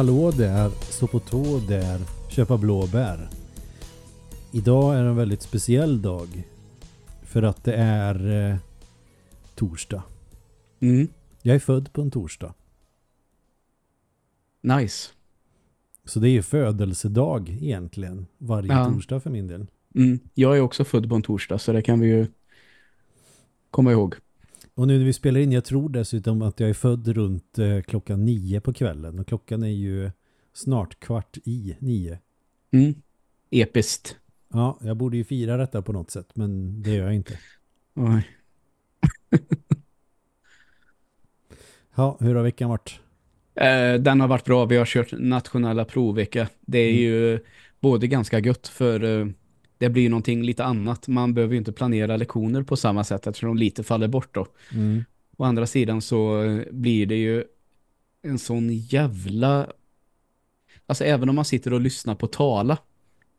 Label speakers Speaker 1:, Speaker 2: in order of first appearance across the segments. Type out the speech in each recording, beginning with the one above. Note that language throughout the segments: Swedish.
Speaker 1: Hallå där, stå på tå där, köpa blåbär. Idag är en väldigt speciell dag. För att det är eh, torsdag.
Speaker 2: Mm.
Speaker 1: Jag är född på en torsdag.
Speaker 2: Nice.
Speaker 1: Så det är ju födelsedag egentligen. Varje
Speaker 2: Ja.
Speaker 1: torsdag för min del.
Speaker 2: Mm. Jag är också född på en torsdag så det kan vi ju komma ihåg.
Speaker 1: Och nu när vi spelar in, jag tror dessutom att jag är född runt eh, klockan nio på kvällen. Och klockan är ju snart kvart i nio.
Speaker 2: Mm. Episkt.
Speaker 1: Ja, jag borde ju fira detta på något sätt, men det gör jag inte.
Speaker 2: Oj.
Speaker 1: Ja, hur har veckan varit?
Speaker 2: Eh, den har varit bra. Vi har kört nationella provvecka. Det är
Speaker 1: Mm.
Speaker 2: ju både ganska gött för eh, det blir ju någonting lite annat. Man behöver ju inte planera lektioner på samma sätt eftersom de lite faller bort då.
Speaker 1: Mm.
Speaker 2: Å andra sidan så blir det ju en sån jävla... Alltså även om man sitter och lyssnar på tala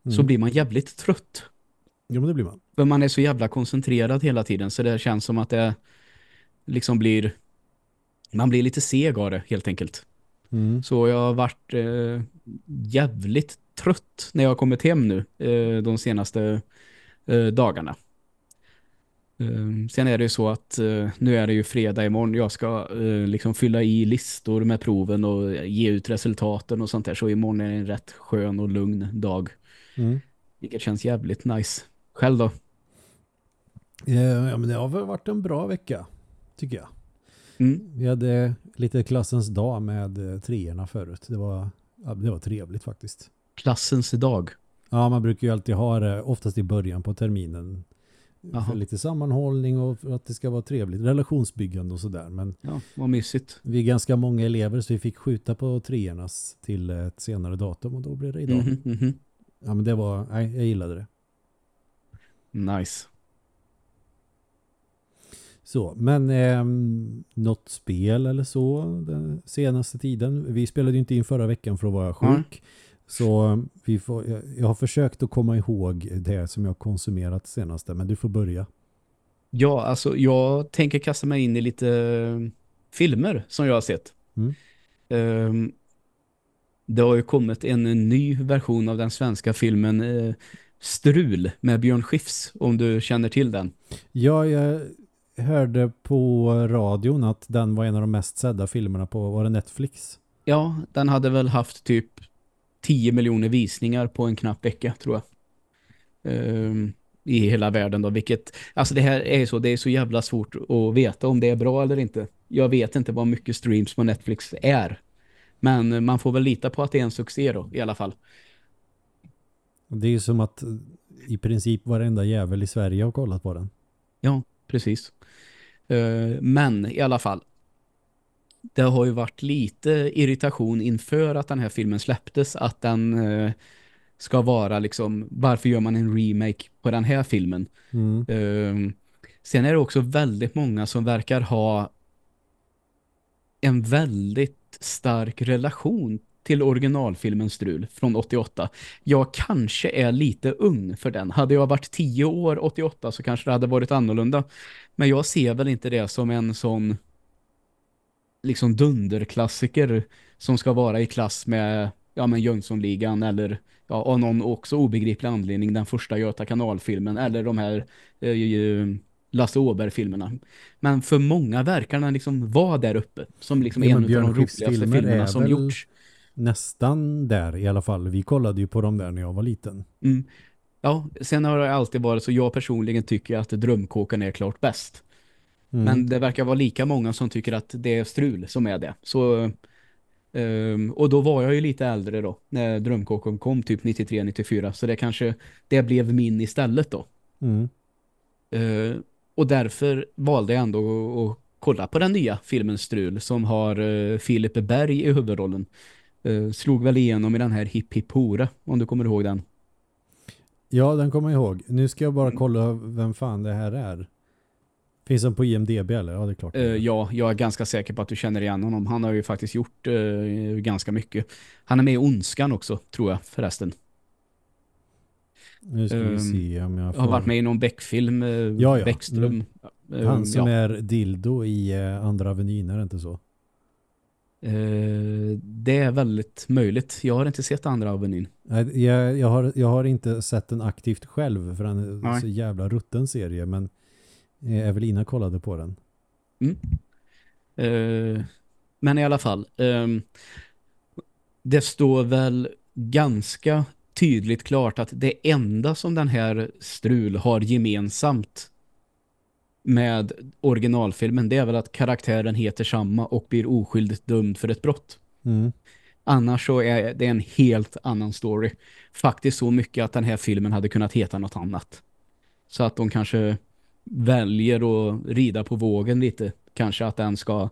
Speaker 2: så
Speaker 1: Mm.
Speaker 2: blir man jävligt trött.
Speaker 1: Jo, men det blir man.
Speaker 2: För man är så jävla koncentrerad hela tiden så det känns som att det liksom blir... Man blir lite seg av det helt enkelt.
Speaker 1: Mm.
Speaker 2: Så jag har varit eh, jävligt trött när jag har kommit hem nu eh, de senaste eh, dagarna. Eh, sen är det ju så att eh, nu är det ju fredag imorgon. Jag ska eh, liksom fylla i listor med proven och ge ut resultaten och sånt där. Så imorgon är det en rätt skön och lugn dag.
Speaker 1: Mm.
Speaker 2: Vilket känns jävligt nice. Själv då?
Speaker 1: Eh, Ja, men det har väl varit en bra vecka, tycker jag.
Speaker 2: Mm.
Speaker 1: Vi hade lite klassens dag med treorna förut. Det var, det var trevligt faktiskt.
Speaker 2: Klassens dag.
Speaker 1: Ja, man brukar ju alltid ha det oftast i början på terminen. För lite sammanhållning och för att det ska vara trevligt. Relationsbyggande och sådär. Men
Speaker 2: Ja, vad mysigt.
Speaker 1: vi är ganska många elever så vi fick skjuta på treornas till ett senare datum och då blev det idag.
Speaker 2: Mhm, mhm.
Speaker 1: Ja, men det var, nej, jag gillade det.
Speaker 2: Nice.
Speaker 1: Så, men ehm, något spel eller så den senaste tiden. Vi spelade ju inte in förra veckan för att vara sjuk.
Speaker 2: Nej.
Speaker 1: Så ehm, vi får, jag, jag har försökt att komma ihåg det som jag konsumerat senaste, men du får börja.
Speaker 2: Ja, alltså jag tänker kasta mig in i lite eh, filmer som jag har sett.
Speaker 1: Mm.
Speaker 2: Ehm, det har ju kommit en, ny version av den svenska filmen eh, Strul med Björn Skifs, om du känner till den.
Speaker 1: Ja, jag hörde på radion att den var en av de mest sedda filmerna på, var det Netflix?
Speaker 2: Ja, den hade väl haft typ 10 miljoner visningar på en knapp vecka, tror jag. Ehm, I hela världen då, vilket, alltså det här är så, det är så jävla svårt att veta om det är bra eller inte. Jag vet inte vad mycket streams på Netflix är. Men man får väl lita på att det är en succé då, i alla fall.
Speaker 1: Det är ju som att i princip varenda jävel i Sverige har kollat på den.
Speaker 2: Ja, precis. Eh, Men i alla fall, det har ju varit lite irritation inför att den här filmen släpptes, att den eh, ska vara liksom, varför gör man en remake på den här filmen?
Speaker 1: Mm.
Speaker 2: Eh, Sen är det också väldigt många som verkar ha en väldigt stark relation till originalfilmen Strul från 88. Jag kanske är lite ung för den. Hade jag varit 10 år 88 så kanske det hade varit annorlunda. Men jag ser väl inte det som en sån liksom dunderklassiker som ska vara i klass med ja men Jönssonligan eller ja, av någon också obegriplig anledning den första Göta kanalfilmen eller de här eh, Lasse Åberg-filmerna. Men för många verkar den liksom vara där uppe som liksom
Speaker 1: Ja,
Speaker 2: en av de roligaste
Speaker 1: filmer
Speaker 2: filmerna som gjorts.
Speaker 1: Nästan där i alla fall. Vi kollade ju på dem där när jag var liten.
Speaker 2: Mm. Ja, sen har det alltid varit så jag personligen tycker att Drömkåken är klart bäst.
Speaker 1: Mm.
Speaker 2: Men det verkar vara lika många som tycker att det är strul som är det. Så, ehm, och då var jag ju lite äldre då, när Drömkåken kom typ 93-94. Så det kanske, det blev min istället då.
Speaker 1: Mm.
Speaker 2: Eh, och därför valde jag ändå att, kolla på den nya filmen Strul som har uh, Filip Berg i huvudrollen. Eh, slog väl igenom i den här Hipp Hipp Hora, om du kommer ihåg den.
Speaker 1: Ja, den kommer jag ihåg. Nu ska jag bara
Speaker 2: Mm.
Speaker 1: kolla vem fan det här är. Finns den på IMDB eller? Ja, det är klart.
Speaker 2: Eh, ja, jag är ganska säker på att du känner igen honom. Han har ju faktiskt gjort eh, ganska mycket. Han är med i Ondskan också, tror jag förresten.
Speaker 1: Nu ska vi
Speaker 2: ehm,
Speaker 1: se om jag får...
Speaker 2: Har varit med i någon Beck-film, eh,
Speaker 1: Ja, ja.
Speaker 2: Bäckström. Eh,
Speaker 1: Han som
Speaker 2: ja.
Speaker 1: är dildo i andra avenyn, är det inte så?
Speaker 2: Det är väldigt möjligt. Jag har inte sett andra Avenyn.
Speaker 1: Nej, Jag, jag, har, jag har inte sett den aktivt själv för den är
Speaker 2: Nej.
Speaker 1: så jävla rutten serie men Evelina kollade på den.
Speaker 2: Eh, men i alla fall. ehm, det står väl ganska tydligt klart att det enda som den här strul har gemensamt med originalfilmen det är väl att karaktären heter samma och blir oskyldigt dömd för ett brott.
Speaker 1: Mm.
Speaker 2: Annars så är det en helt annan story. Faktiskt så mycket att den här filmen hade kunnat heta något annat. Så att de kanske väljer att rida på vågen lite. Kanske att den ska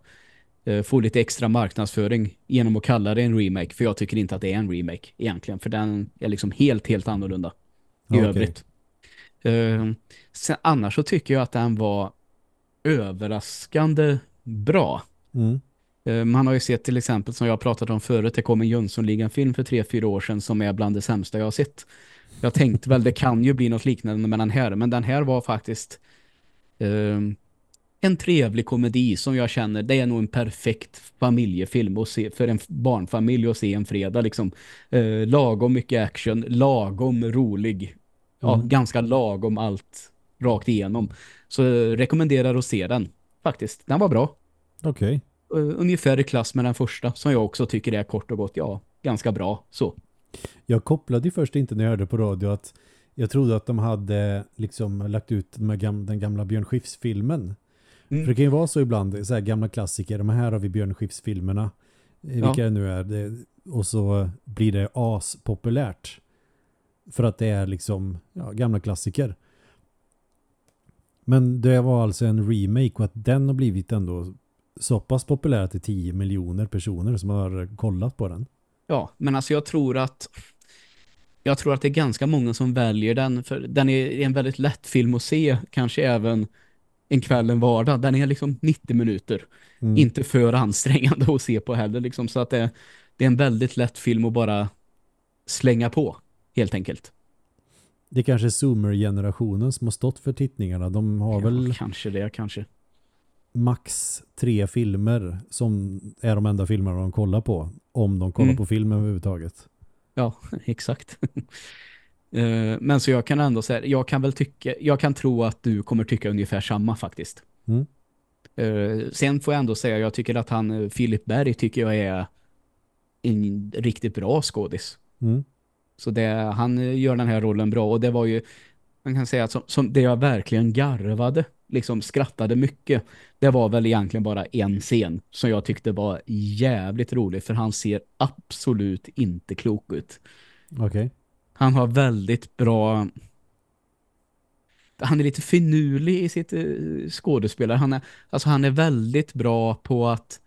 Speaker 2: eh, få lite extra marknadsföring genom att kalla det en remake. För jag tycker inte att det är en remake egentligen. För den är liksom helt, helt annorlunda i
Speaker 1: Okej.
Speaker 2: övrigt. Eh, sen, annars så tycker jag att den var överraskande bra.
Speaker 1: Mm.
Speaker 2: Eh, Man har ju sett till exempel som jag pratat om förut, det kom en Jönssonligan-film för tre fyra år sedan som är bland det sämsta jag har sett. Jag tänkte väl det kan ju bli något liknande med den här, men den här var faktiskt eh, en trevlig komedi som jag känner, det är nog en perfekt familjefilm att se, för en barnfamilj att se en fredag. Liksom. Eh, lagom mycket action, lagom rolig, ja,
Speaker 1: Mm.
Speaker 2: ganska lagom allt rakt igenom. Så eh, rekommenderar att se den, faktiskt. Den var bra
Speaker 1: Okej.
Speaker 2: uh, ungefär i klass med den första som jag också tycker är kort och gott, ja, ganska bra. Så.
Speaker 1: Jag kopplade ju först inte när jag hörde på radio att jag trodde att de hade liksom lagt ut de här gam den gamla Björn Skifs-filmen.
Speaker 2: Mm.
Speaker 1: För det kan ju vara så ibland, så här gamla klassiker, de här har vi Björn Skifs-filmerna, eh, vilka
Speaker 2: Ja.
Speaker 1: det nu är, det, och så blir det aspopulärt. För att det är liksom ja, gamla klassiker. Men det var alltså en remake och att den har blivit ändå så pass populär är 10 miljoner personer som har kollat på den.
Speaker 2: Ja, men alltså jag tror att jag tror att det är ganska många som väljer den för den är en väldigt lätt film att se, kanske även en kväll, en vardag. Den är liksom 90 minuter.
Speaker 1: Mm.
Speaker 2: Inte för ansträngande att se på heller liksom, så att det, det är en väldigt lätt film att bara slänga på, helt enkelt.
Speaker 1: Det är kanske Zoomer-generationen som har stått för tittningarna. De har väl
Speaker 2: Ja, kanske det, kanske.
Speaker 1: max tre filmer som är de enda filmerna de kollar på. Om de kollar
Speaker 2: Mm.
Speaker 1: på film överhuvudtaget.
Speaker 2: Ja, exakt. Eh, Men så jag kan ändå säga, jag kan väl tycka, jag kan tro att du kommer tycka ungefär samma faktiskt.
Speaker 1: Mm.
Speaker 2: Eh, Sen får jag ändå säga, jag tycker att han, eh, Filip Berg tycker jag är en riktigt bra skådis.
Speaker 1: Mm.
Speaker 2: Så det, han gör den här rollen bra och det var ju, man kan säga att som, som det jag verkligen garvade, liksom skrattade mycket, det var väl egentligen bara en scen som jag tyckte var jävligt rolig för han ser absolut inte klok ut.
Speaker 1: Okej.
Speaker 2: Han har väldigt bra han är lite finurlig i sitt eh, skådespelare. Han är, alltså han är väldigt bra på att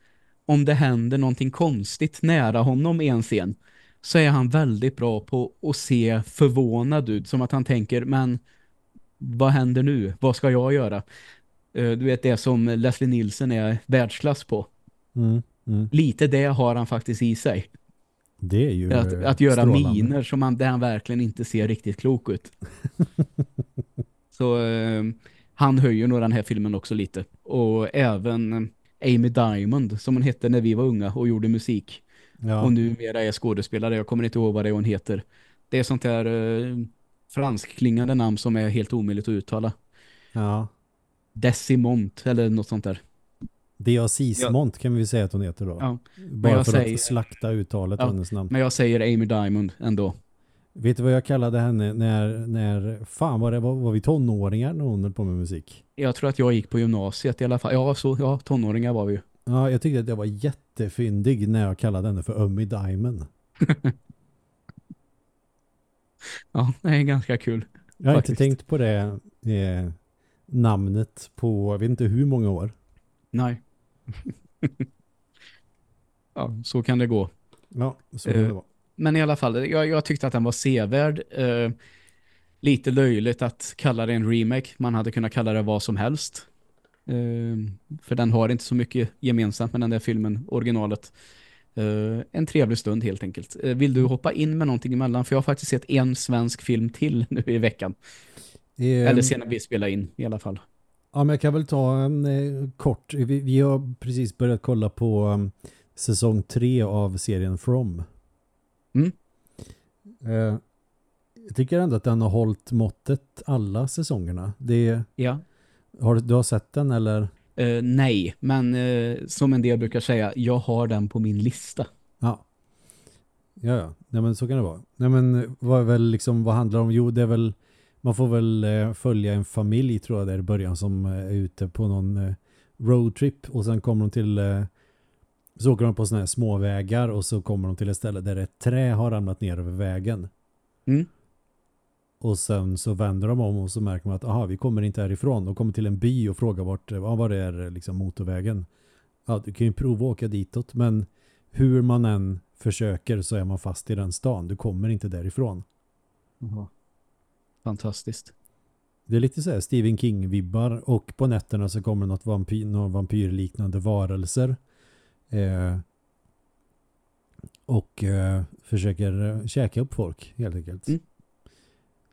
Speaker 2: om det händer någonting konstigt nära honom i en scen så är han väldigt bra på att se förvånad ut. Som att han tänker, men vad händer nu? Vad ska jag göra? Eh, Du vet det som Leslie Nielsen är världsklass på.
Speaker 1: Mm. Mm.
Speaker 2: Lite det har han faktiskt i sig.
Speaker 1: Det är ju
Speaker 2: Att, att göra
Speaker 1: strålande.
Speaker 2: miner som han, där han verkligen inte ser riktigt klok ut. Så eh, han höjer nog den här filmen också lite. Och även Amy Diamond som hon hette när vi var unga och gjorde musik.
Speaker 1: Ja.
Speaker 2: Och numera är skådespelare. Jag kommer inte ihåg vad det hon heter. Det är sånt där eh, franskklingande namn som är helt omöjligt att uttala.
Speaker 1: ja.
Speaker 2: Decimont eller något sånt där.
Speaker 1: D.A. Sismont kan vi säga att hon heter då.
Speaker 2: Ja.
Speaker 1: Bara för
Speaker 2: säger-
Speaker 1: att slakta uttalet
Speaker 2: Ja.
Speaker 1: hennes namn.
Speaker 2: Men jag säger Amy Diamond ändå.
Speaker 1: Vet du vad jag kallade henne när, när fan var det, var, var vi tonåringar när hon höll på med musik?
Speaker 2: Jag tror att jag gick på gymnasiet i alla fall. Ja, så, ja tonåringar var vi ju.
Speaker 1: Ja, jag tyckte att jag var jättefyndig när jag kallade henne för Ummi Diamond.
Speaker 2: Ja, det är ganska kul.
Speaker 1: Jag har
Speaker 2: Faktiskt.
Speaker 1: inte tänkt på det eh, namnet på, jag vet inte hur många år.
Speaker 2: Nej. ja, så kan det gå.
Speaker 1: Ja, så
Speaker 2: Eh,
Speaker 1: kan det vara.
Speaker 2: Men i alla fall, jag, jag tyckte att den var sevärd. Eh, lite löjligt att kalla det en remake. Man hade kunnat kalla det vad som helst. Eh, för den har inte så mycket gemensamt med den där filmen, originalet. Eh, en trevlig stund helt enkelt. Eh, vill du hoppa in med någonting emellan? För jag har faktiskt sett en svensk film till nu i veckan.
Speaker 1: Eh,
Speaker 2: Eller sen när vi spelar in i alla fall.
Speaker 1: Ja, men jag kan väl ta en eh, kort. Vi, vi har precis börjat kolla på um, säsong tre av serien From.
Speaker 2: Mm.
Speaker 1: Eh, jag tycker ändå att den har hållit måttet alla säsongerna. Det,
Speaker 2: Ja.
Speaker 1: har, du- du har sett den eller?
Speaker 2: Eh, nej, men eh, som en del brukar säga, jag har den på min lista.
Speaker 1: Ja. Ja, ja. Nej, men så kan det vara. Nej, men vad, är väl liksom, vad handlar det om? Jo, det är väl man får väl eh, följa en familj tror jag där i början som eh, är ute på någon eh, roadtrip och sen kommer de till eh, så åker de på såna här små vägar och så kommer de till ett ställe där ett trä har ramlat ner över vägen.
Speaker 2: Mm.
Speaker 1: Och sen så vänder de om och så märker man att aha, vi kommer inte härifrån. De kommer till en by och frågar vart, ja, var det är liksom motorvägen. Ja, du kan ju prova att åka ditåt men hur man än försöker så är man fast i den stan. Du kommer inte därifrån.
Speaker 2: Fantastiskt.
Speaker 1: Det är lite så här Stephen King-vibbar och på nätterna så kommer något vampyr, några vampyrliknande varelser eh, och eh, försöker eh, käka upp folk helt enkelt.
Speaker 2: Mm.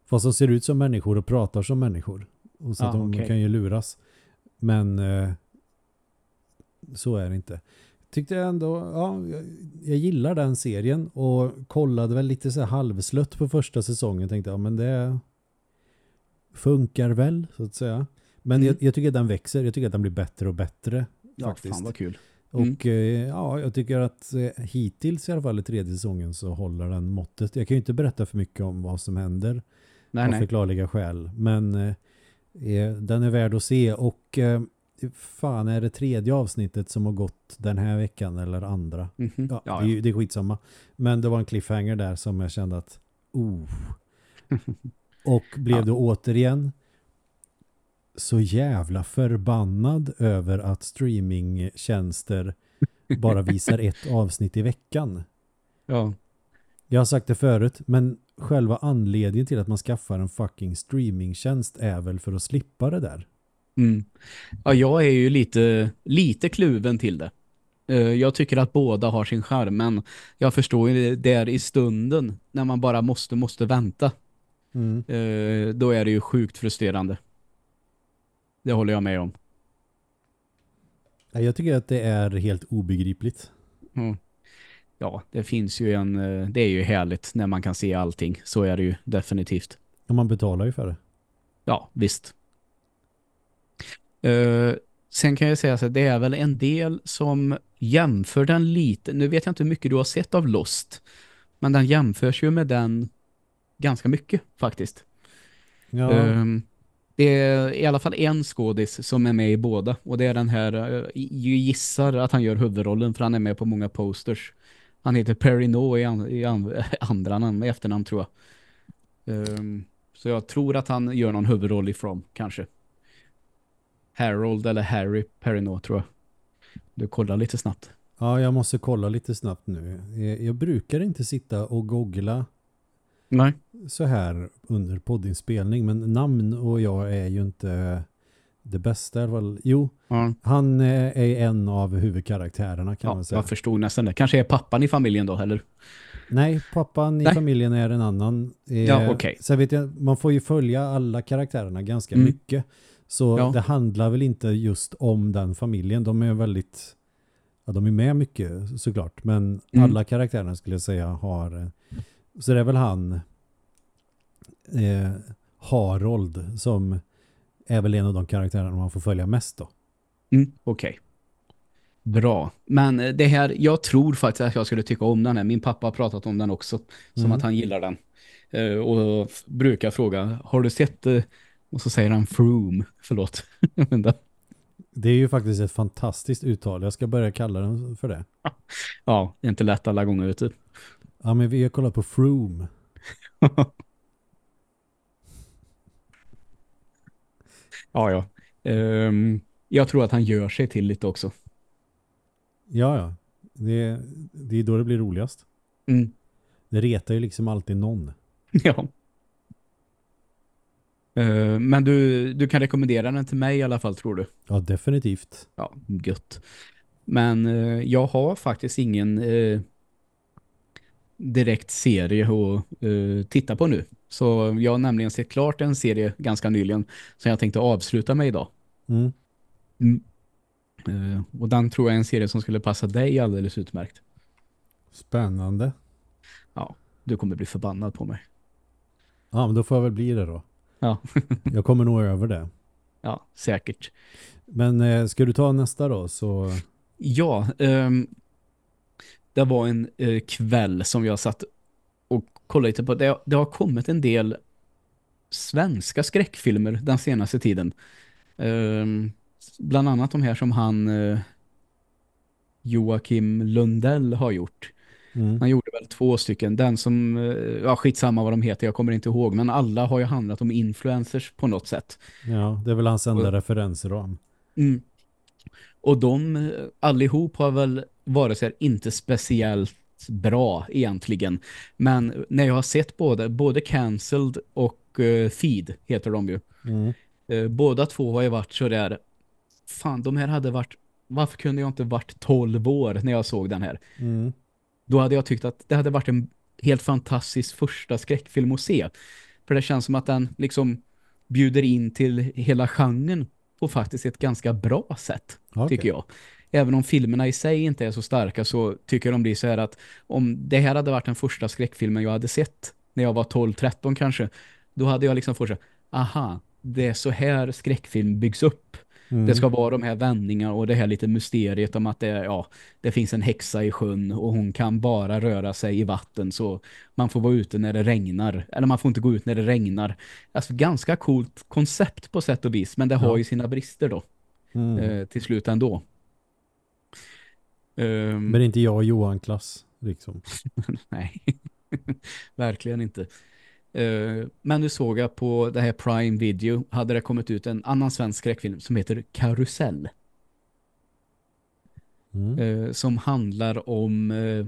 Speaker 1: Fast de ser ut som människor och pratar som människor. Och så
Speaker 2: Ah,
Speaker 1: att de
Speaker 2: okej.
Speaker 1: kan ju luras. Men eh, så är det inte. Tyckte jag ändå, ja, jag, jag gillar den serien och kollade väl lite så här halvslött på första säsongen. Tänkte, ja men det funkar väl så att säga. Men
Speaker 2: Mm.
Speaker 1: jag, jag tycker att den växer, jag tycker att den blir bättre och bättre.
Speaker 2: Ja,
Speaker 1: faktiskt.
Speaker 2: fan vad kul. Mm.
Speaker 1: Och eh, ja, jag tycker att eh, hittills i alla fall i tredje säsongen så håller den måttet. Jag kan ju inte berätta för mycket om vad som händer
Speaker 2: Nej,
Speaker 1: av
Speaker 2: nej.
Speaker 1: förklarliga skäl. Men eh, eh, den är värd att se och eh, fan är det tredje avsnittet som har gått den här veckan eller andra?
Speaker 2: Mhm.
Speaker 1: Ja,
Speaker 2: Ja,
Speaker 1: det, är, det är skitsamma. Men det var en cliffhanger där som jag kände att oh. Och blev
Speaker 2: Ja.
Speaker 1: då återigen så jävla förbannad över att streamingtjänster bara visar ett avsnitt i veckan.
Speaker 2: ja.
Speaker 1: Jag har sagt det förut, men själva anledningen till att man skaffar en fucking streamingtjänst är väl för att slippa det där.
Speaker 2: Mm. Ja, jag är ju lite, lite kluven till det. Eh, Jag tycker att båda har sin charm, men jag förstår ju det där i stunden när man bara måste, måste vänta.
Speaker 1: Mm.
Speaker 2: Eh, Då är det ju sjukt frustrerande. Det håller jag med om.
Speaker 1: Jag tycker att det är helt obegripligt.
Speaker 2: Mm. Ja, det finns ju en, eh, det är ju härligt när man kan se allting. Så är det ju definitivt.
Speaker 1: Och man betalar ju för det.
Speaker 2: Ja, visst. Eh, sen kan jag säga så att det är väl en del som jämför den lite. Nu vet jag inte hur mycket du har sett av Lost. Men den jämförs ju med den ganska mycket faktiskt.
Speaker 1: Ja,
Speaker 2: Ehm, det är i alla fall en skådis som är med i båda. Och det är den här, eh, jag gissar att han gör huvudrollen för han är med på många posters. Han heter Perry No i, an, i an, andra namn, efternamn tror jag. Ehm, så jag tror att han gör någon huvudroll i From, kanske. Harold eller Harry Perrino tror jag. Du kollar lite snabbt.
Speaker 1: ja, jag måste kolla lite snabbt nu. Jag, jag brukar inte sitta och googla
Speaker 2: Nej.
Speaker 1: så här under poddinspelning, men namn och jag är ju inte det bästa i alla fall. Jo,
Speaker 2: Ja,
Speaker 1: han eh, är en av huvudkaraktärerna kan
Speaker 2: ja
Speaker 1: man säga.
Speaker 2: jag förstod nästan det. Kanske är pappan i familjen då, eller?
Speaker 1: Nej, pappan i
Speaker 2: Nej.
Speaker 1: familjen är en annan. Eh,
Speaker 2: Ja, okej.
Speaker 1: Sen vet jag, man får ju följa alla karaktärerna ganska
Speaker 2: Mm.
Speaker 1: mycket. Så
Speaker 2: Ja.
Speaker 1: det handlar väl inte just om den familjen. De är väldigt, ja de är med mycket såklart. Men
Speaker 2: Mm.
Speaker 1: alla karaktärerna skulle jag säga har, så det är väl han eh, Harold som är väl en av de karaktärerna man får följa mest då.
Speaker 2: Mm, Okej. Bra. Men eh, det här, jag tror faktiskt att jag skulle tycka om den här. Min pappa har pratat om den också. Som
Speaker 1: Mm.
Speaker 2: att han gillar den. Eh, och brukar fråga, har du sett... eh, och så säger han Froome. Förlåt.
Speaker 1: Det är ju faktiskt ett fantastiskt uttal. Jag ska börja kalla den för det.
Speaker 2: ja, det är inte lätt alla gånger, vet du.
Speaker 1: Ja men vi har kollat på Froome.
Speaker 2: ja, ja. Ehm, jag tror att han gör sig till lite också.
Speaker 1: Ja, ja. Det, det är då det blir roligast.
Speaker 2: Mm.
Speaker 1: Det retar ju liksom alltid någon.
Speaker 2: Ja. Eh, men du, du kan rekommendera den till mig i alla fall, tror du?
Speaker 1: Ja, definitivt.
Speaker 2: Ja, gött. Men eh, jag har faktiskt ingen eh, direkt serie att eh, titta på nu. Så jag har nämligen sett klart en serie ganska nyligen som jag tänkte avsluta med idag.
Speaker 1: Mm.
Speaker 2: Mm. Eh, och den tror jag är en serie som skulle passa dig alldeles utmärkt.
Speaker 1: Spännande.
Speaker 2: Ja, du kommer bli förbannad på mig.
Speaker 1: Ja, men då får jag väl bli det då.
Speaker 2: Ja.
Speaker 1: jag kommer nog över det.
Speaker 2: Ja, säkert.
Speaker 1: Men eh, ska du ta nästa då? Så...
Speaker 2: Ja, um, det var en uh, kväll som jag satt och kollade lite på. Det, det har kommit en del svenska skräckfilmer den senaste tiden. Um, bland annat de här som han uh, Joakim Lundell har gjort. Mm. Han gjorde väl två stycken. Den som, ja skitsamma vad de heter, jag kommer inte ihåg. Men alla har ju handlat om influencers på något sätt.
Speaker 1: Ja, det är väl hans enda och, då.
Speaker 2: Mm. Och de allihop har väl varit så här, inte speciellt bra egentligen. Men när jag har sett både, både Cancelled och uh, Feed heter de ju. Mm. Uh, båda två har ju varit så där fan de här hade varit varför kunde jag inte varit 12 år när jag såg den här? Mm. Då hade jag tyckt att det hade varit en helt fantastisk första skräckfilm att se. För det känns som att den liksom bjuder in till hela genren på faktiskt ett ganska bra sätt, okay. tycker jag. Även om filmerna i sig inte är så starka så tycker de blir så här att om det här hade varit den första skräckfilmen jag hade sett när jag var 12-13 kanske, då hade jag liksom fått så aha, det är så här skräckfilm byggs upp. Mm. Det ska vara de här vändningarna och det här lite mysteriet om att det, ja, det finns en häxa i sjön och hon kan bara röra sig i vatten så man får vara ute när det regnar. Eller man får inte gå ut när det regnar. Alltså ganska coolt koncept på sätt och vis men det har ju sina brister då. Mm. Eh, till slut ändå.
Speaker 1: Um, men inte jag och Johan klass liksom.
Speaker 2: Nej, verkligen inte. Uh, men nu såg jag på det här Prime Video hade det kommit ut en annan svensk skräckfilm som heter Karusell. Mm. Uh, som handlar om uh,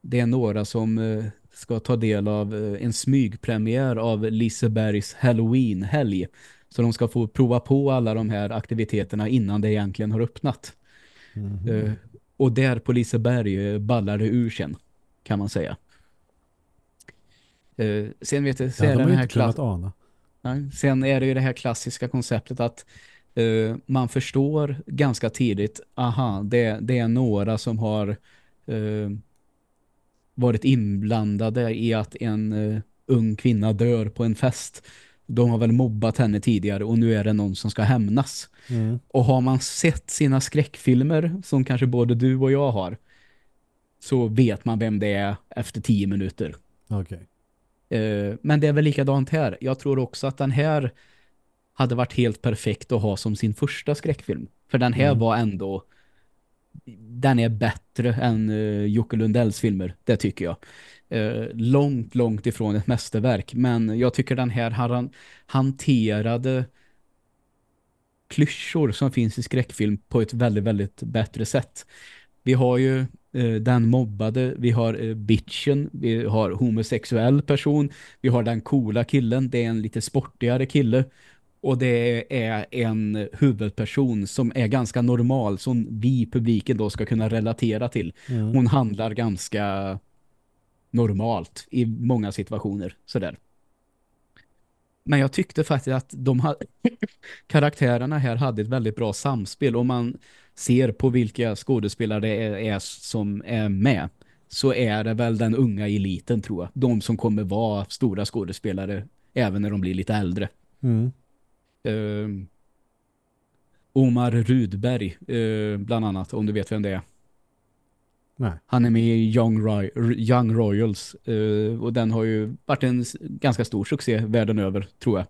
Speaker 2: det är några som ska ta del av en smygpremiär av Lisebergs Halloween-helg. Så de ska få prova på alla de här aktiviteterna innan det egentligen har öppnat. Mm. och där på Liseberg ballar det ur sen, kan man säga. Uh, sen vet jag,
Speaker 1: sen ja, de är den här klass... ana.
Speaker 2: Nej, sen är det ju det här klassiska konceptet att uh, man förstår ganska tidigt, aha, det, det är några som har uh, varit inblandade i att en ung kvinna dör på en fest. De har väl mobbat henne tidigare och nu är det någon som ska hämnas. Mm. Och har man sett sina skräckfilmer som kanske både du och jag har så vet man vem det är efter tio minuter.
Speaker 1: Okej. Okay.
Speaker 2: Eh, men det är väl likadant här. Jag tror också att den här hade varit helt perfekt att ha som sin första skräckfilm. För den här mm. var ändå den är bättre än uh, Jocke Lundells filmer, det tycker jag. Uh, långt, långt ifrån ett mästerverk. Men jag tycker den här han, hanterade klyschor som finns i skräckfilm på ett väldigt, väldigt bättre sätt. Vi har ju eh, den mobbade, vi har eh, bitchen, vi har homosexuell person, vi har den coola killen, det är en lite sportigare kille och det är en huvudperson som är ganska normal som vi publiken då ska kunna relatera till. Mm. Hon handlar ganska normalt i många situationer sådär. Men jag tyckte faktiskt att de karaktärerna här hade ett väldigt bra samspel. Om man ser på vilka skådespelare det är, är som är med så är det väl den unga eliten tror jag. De som kommer vara stora skådespelare även när de blir lite äldre. Mm. Uh, Omar Rudberg uh, bland annat, om du vet vem det är. Nej. Han är med i Young, Roy Young Royals uh, och den har ju varit en ganska stor succé världen över, tror jag.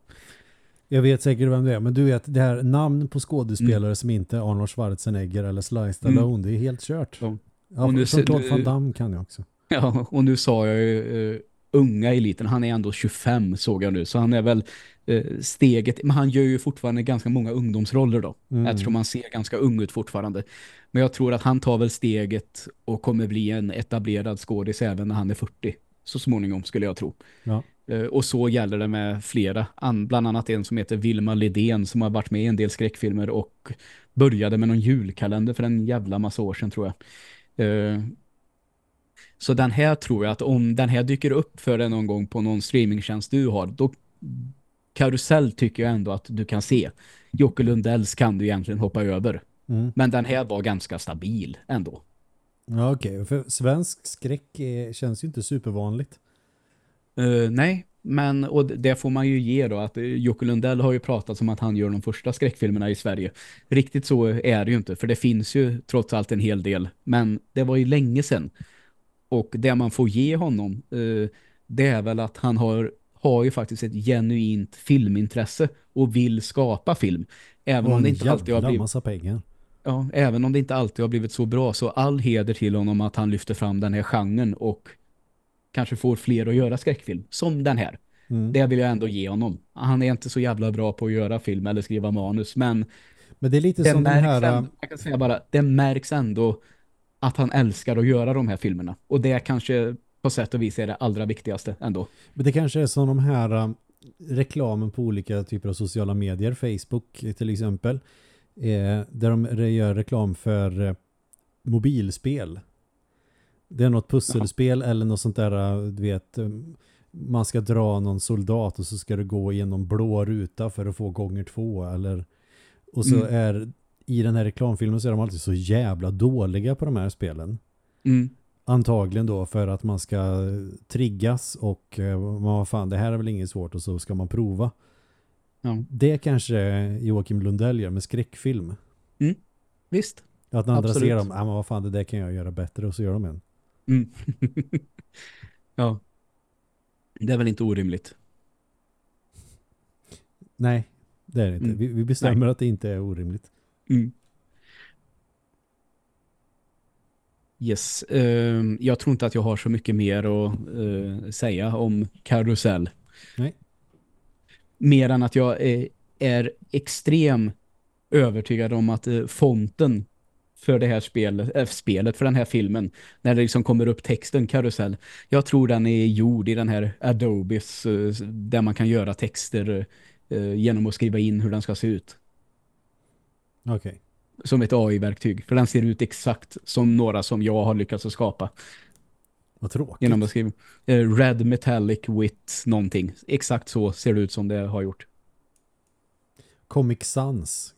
Speaker 1: Jag vet säkert vem det är, men du vet, det här namn på skådespelare mm. som inte är Arnold Schwarzenegger eller Sly Stallone, mm. det är helt kört. Ja, ja och nu, från Claude Van Damme kan jag också.
Speaker 2: Ja, och nu sa jag ju uh, unga eliten, han är ändå 25 såg jag nu, så han är väl uh, steget, men han gör ju fortfarande ganska många ungdomsroller då, mm. eftersom han ser ganska ung ut fortfarande. Men jag tror att han tar väl steget och kommer bli en etablerad skådis även när han är 40 så småningom skulle jag tro. Ja. Eh, och så gäller det med flera. Bland annat en som heter Vilma Lidén som har varit med i en del skräckfilmer och började med någon julkalender för en jävla massa år sedan tror jag. Eh, så den här tror jag att om den här dyker upp för dig någon gång på någon streamingtjänst du har, då Karusell tycker jag ändå att du kan se. Jocke Lundells kan du egentligen hoppa över.
Speaker 1: Mm.
Speaker 2: Men den här var ganska stabil ändå.
Speaker 1: Ja, okej. För svensk skräck är, känns ju inte supervanligt.
Speaker 2: Eh, nej, men och det får man ju ge då att uh, Jocke Lundell har ju pratat som att han gör de första skräckfilmerna i Sverige. Riktigt så är det ju inte, för det finns ju trots allt en hel del. Men det var ju länge sedan. Och det man får ge honom, uh, det är väl att han har, har ju faktiskt ett genuint filmintresse och vill skapa film. Även om det inte alltid har blivit
Speaker 1: massa pengar.
Speaker 2: Ja, även om det inte alltid har blivit så bra så all heder till honom att han lyfter fram den här genren och kanske får fler att göra skräckfilm som den här.
Speaker 1: Mm.
Speaker 2: Det vill jag ändå ge honom. Han är inte så jävla bra på att göra film eller skriva manus men
Speaker 1: Men det är lite
Speaker 2: det
Speaker 1: som den
Speaker 2: märks,
Speaker 1: här... äh,
Speaker 2: ändå, jag kan säga bara, det märks ändå att han älskar att göra de här filmerna. Och det kanske på sätt och vis är det allra viktigaste ändå.
Speaker 1: Men det kanske är som de här um, reklamen på olika typer av sociala medier, Facebook till exempel, eh, där de gör reklam för eh, mobilspel. Det är något pusselspel eller något sånt där, uh, du vet, um, man ska dra någon soldat och så ska det gå igenom blå ruta för att få gånger två eller och så
Speaker 2: Mm.
Speaker 1: är i den här reklamfilmen så är de alltid så jävla dåliga på de här spelen.
Speaker 2: Mm.
Speaker 1: Antagligen då för att man ska triggas och eh, vad fan, det här är väl inget svårt och så ska man prova.
Speaker 2: Ja.
Speaker 1: Det kanske Joakim Lundell gör med skräckfilm.
Speaker 2: Visst.
Speaker 1: Att andra
Speaker 2: Absolut.
Speaker 1: ser dem, ah, men vad fan, det där kan jag göra bättre och så gör de en.
Speaker 2: Mm. ja. Det är väl inte orimligt.
Speaker 1: Nej, det är det inte.
Speaker 2: Mm.
Speaker 1: Vi, vi bestämmer att det inte är orimligt.
Speaker 2: Mm. Yes, ehm, jag tror inte att jag har så mycket mer att eh, säga om karusell.
Speaker 1: Nej.
Speaker 2: Mer än att jag är, är extrem övertygad om att eh, fonten för det här spelet, äh, spelet, för den här filmen, när det liksom kommer upp texten karusell, jag tror den är gjord i den här Adobes eh, där man kan göra texter eh, genom att skriva in hur den ska se ut
Speaker 1: Okej.
Speaker 2: som ett AI-verktyg. För den ser ut exakt som några som jag har lyckats att skapa.
Speaker 1: Vad tråkigt.
Speaker 2: Genom att skriva eh, Red Metallic with någonting. Exakt så ser det ut som det har gjort.
Speaker 1: Comic Sans.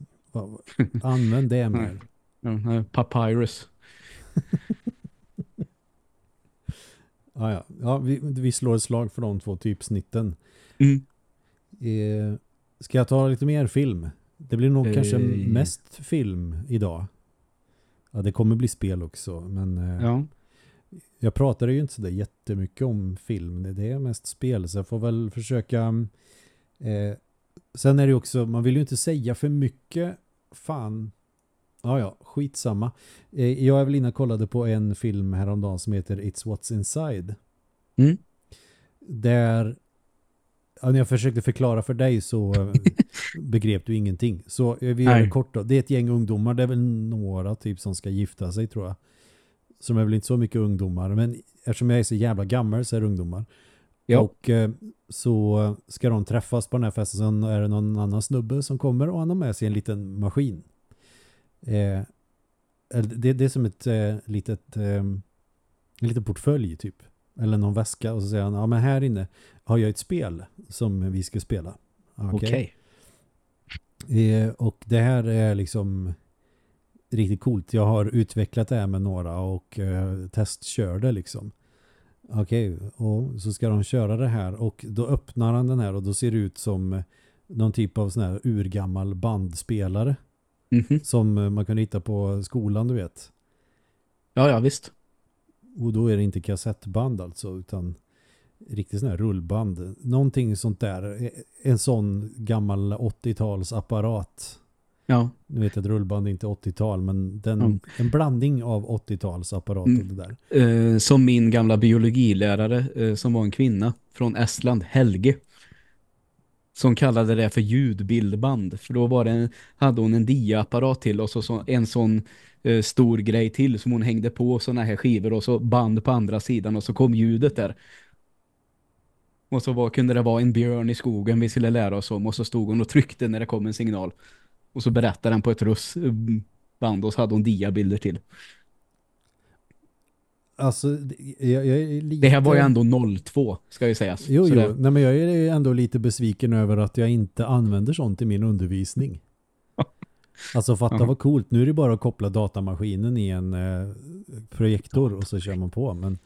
Speaker 1: Använd det mer.
Speaker 2: Papyrus.
Speaker 1: Ja, ja. ja vi, vi slår ett slag för de två typsnitten.
Speaker 2: Mm.
Speaker 1: Eh, ska jag ta lite mer film? Det blir nog
Speaker 2: Eh,
Speaker 1: kanske mest film idag. Ja, det kommer bli spel också. Men eh,
Speaker 2: Ja.
Speaker 1: jag pratade ju inte så där jättemycket om film. Det- Det är mest spel. Så jag får väl försöka... Eh, sen är det ju också, man vill ju inte säga för mycket. Fan. Ja, ja, skitsamma. Eh, jag är väl inne och kollade på en film häromdagen som heter It's What's Inside.
Speaker 2: Mm.
Speaker 1: Där ja, när jag försökte förklara för dig så eh, begrep du ingenting. Så eh, vi gör det kort då. Det är ett gäng ungdomar, det är väl några typ som ska gifta sig tror jag. Som är väl inte så mycket ungdomar, men eftersom jag är så jävla gammal så är det ungdomar.
Speaker 2: Ja.
Speaker 1: Och så ska de träffas på den här festen, sen är det någon annan snubbe som kommer och han har med sig en liten maskin. Eh, det, det är som ett eh, litet eh, en liten portfölj typ. Eller någon väska och så säger han, ja men här inne har jag ett spel som vi ska spela.
Speaker 2: Okej.
Speaker 1: Eh, och det här är liksom riktigt coolt. Jag har utvecklat det här med några och eh, testkörde liksom. Okej, och så ska de köra det här och då öppnar han den här och då ser det ut som någon typ av sån här urgammal bandspelare
Speaker 2: Mhm.
Speaker 1: som eh, man kan hitta på skolan, du vet.
Speaker 2: Ja, ja, visst.
Speaker 1: Och då är det inte kassettband alltså, utan riktigt sån här rullband. Någonting sånt där. En sån gammal 80-talsapparat.
Speaker 2: Ja.
Speaker 1: Nu vet jag att rullband är inte 80-tal, men den,
Speaker 2: Mm.
Speaker 1: en blandning av 80-talsapparat
Speaker 2: Mm.
Speaker 1: och det där.
Speaker 2: Eh, som min gamla biologilärare eh, som var en kvinna från Estland, Helge. Som kallade det för ljudbildband. För då var det en, hade hon en diaapparat till och så, så en sån eh, stor grej till som hon hängde på såna här skivor och så band på andra sidan och så kom ljudet där. Och så var, kunde det vara en björn i skogen vi skulle lära oss om och så stod hon och tryckte när det kom en signal. Och så berättade den på ett russband eh, och så hade hon diabilder till.
Speaker 1: Alltså, det- jag, jag lite...
Speaker 2: Det här var ju ändå 02, ska ju sägas.
Speaker 1: Jo,
Speaker 2: Så
Speaker 1: jo.
Speaker 2: det-
Speaker 1: Nej, men jag är ändå lite besviken över att jag inte använder sånt i min undervisning. Alltså fatta vad coolt. Nu är det bara att koppla datamaskinen i en eh, projektor och så kör man på. Men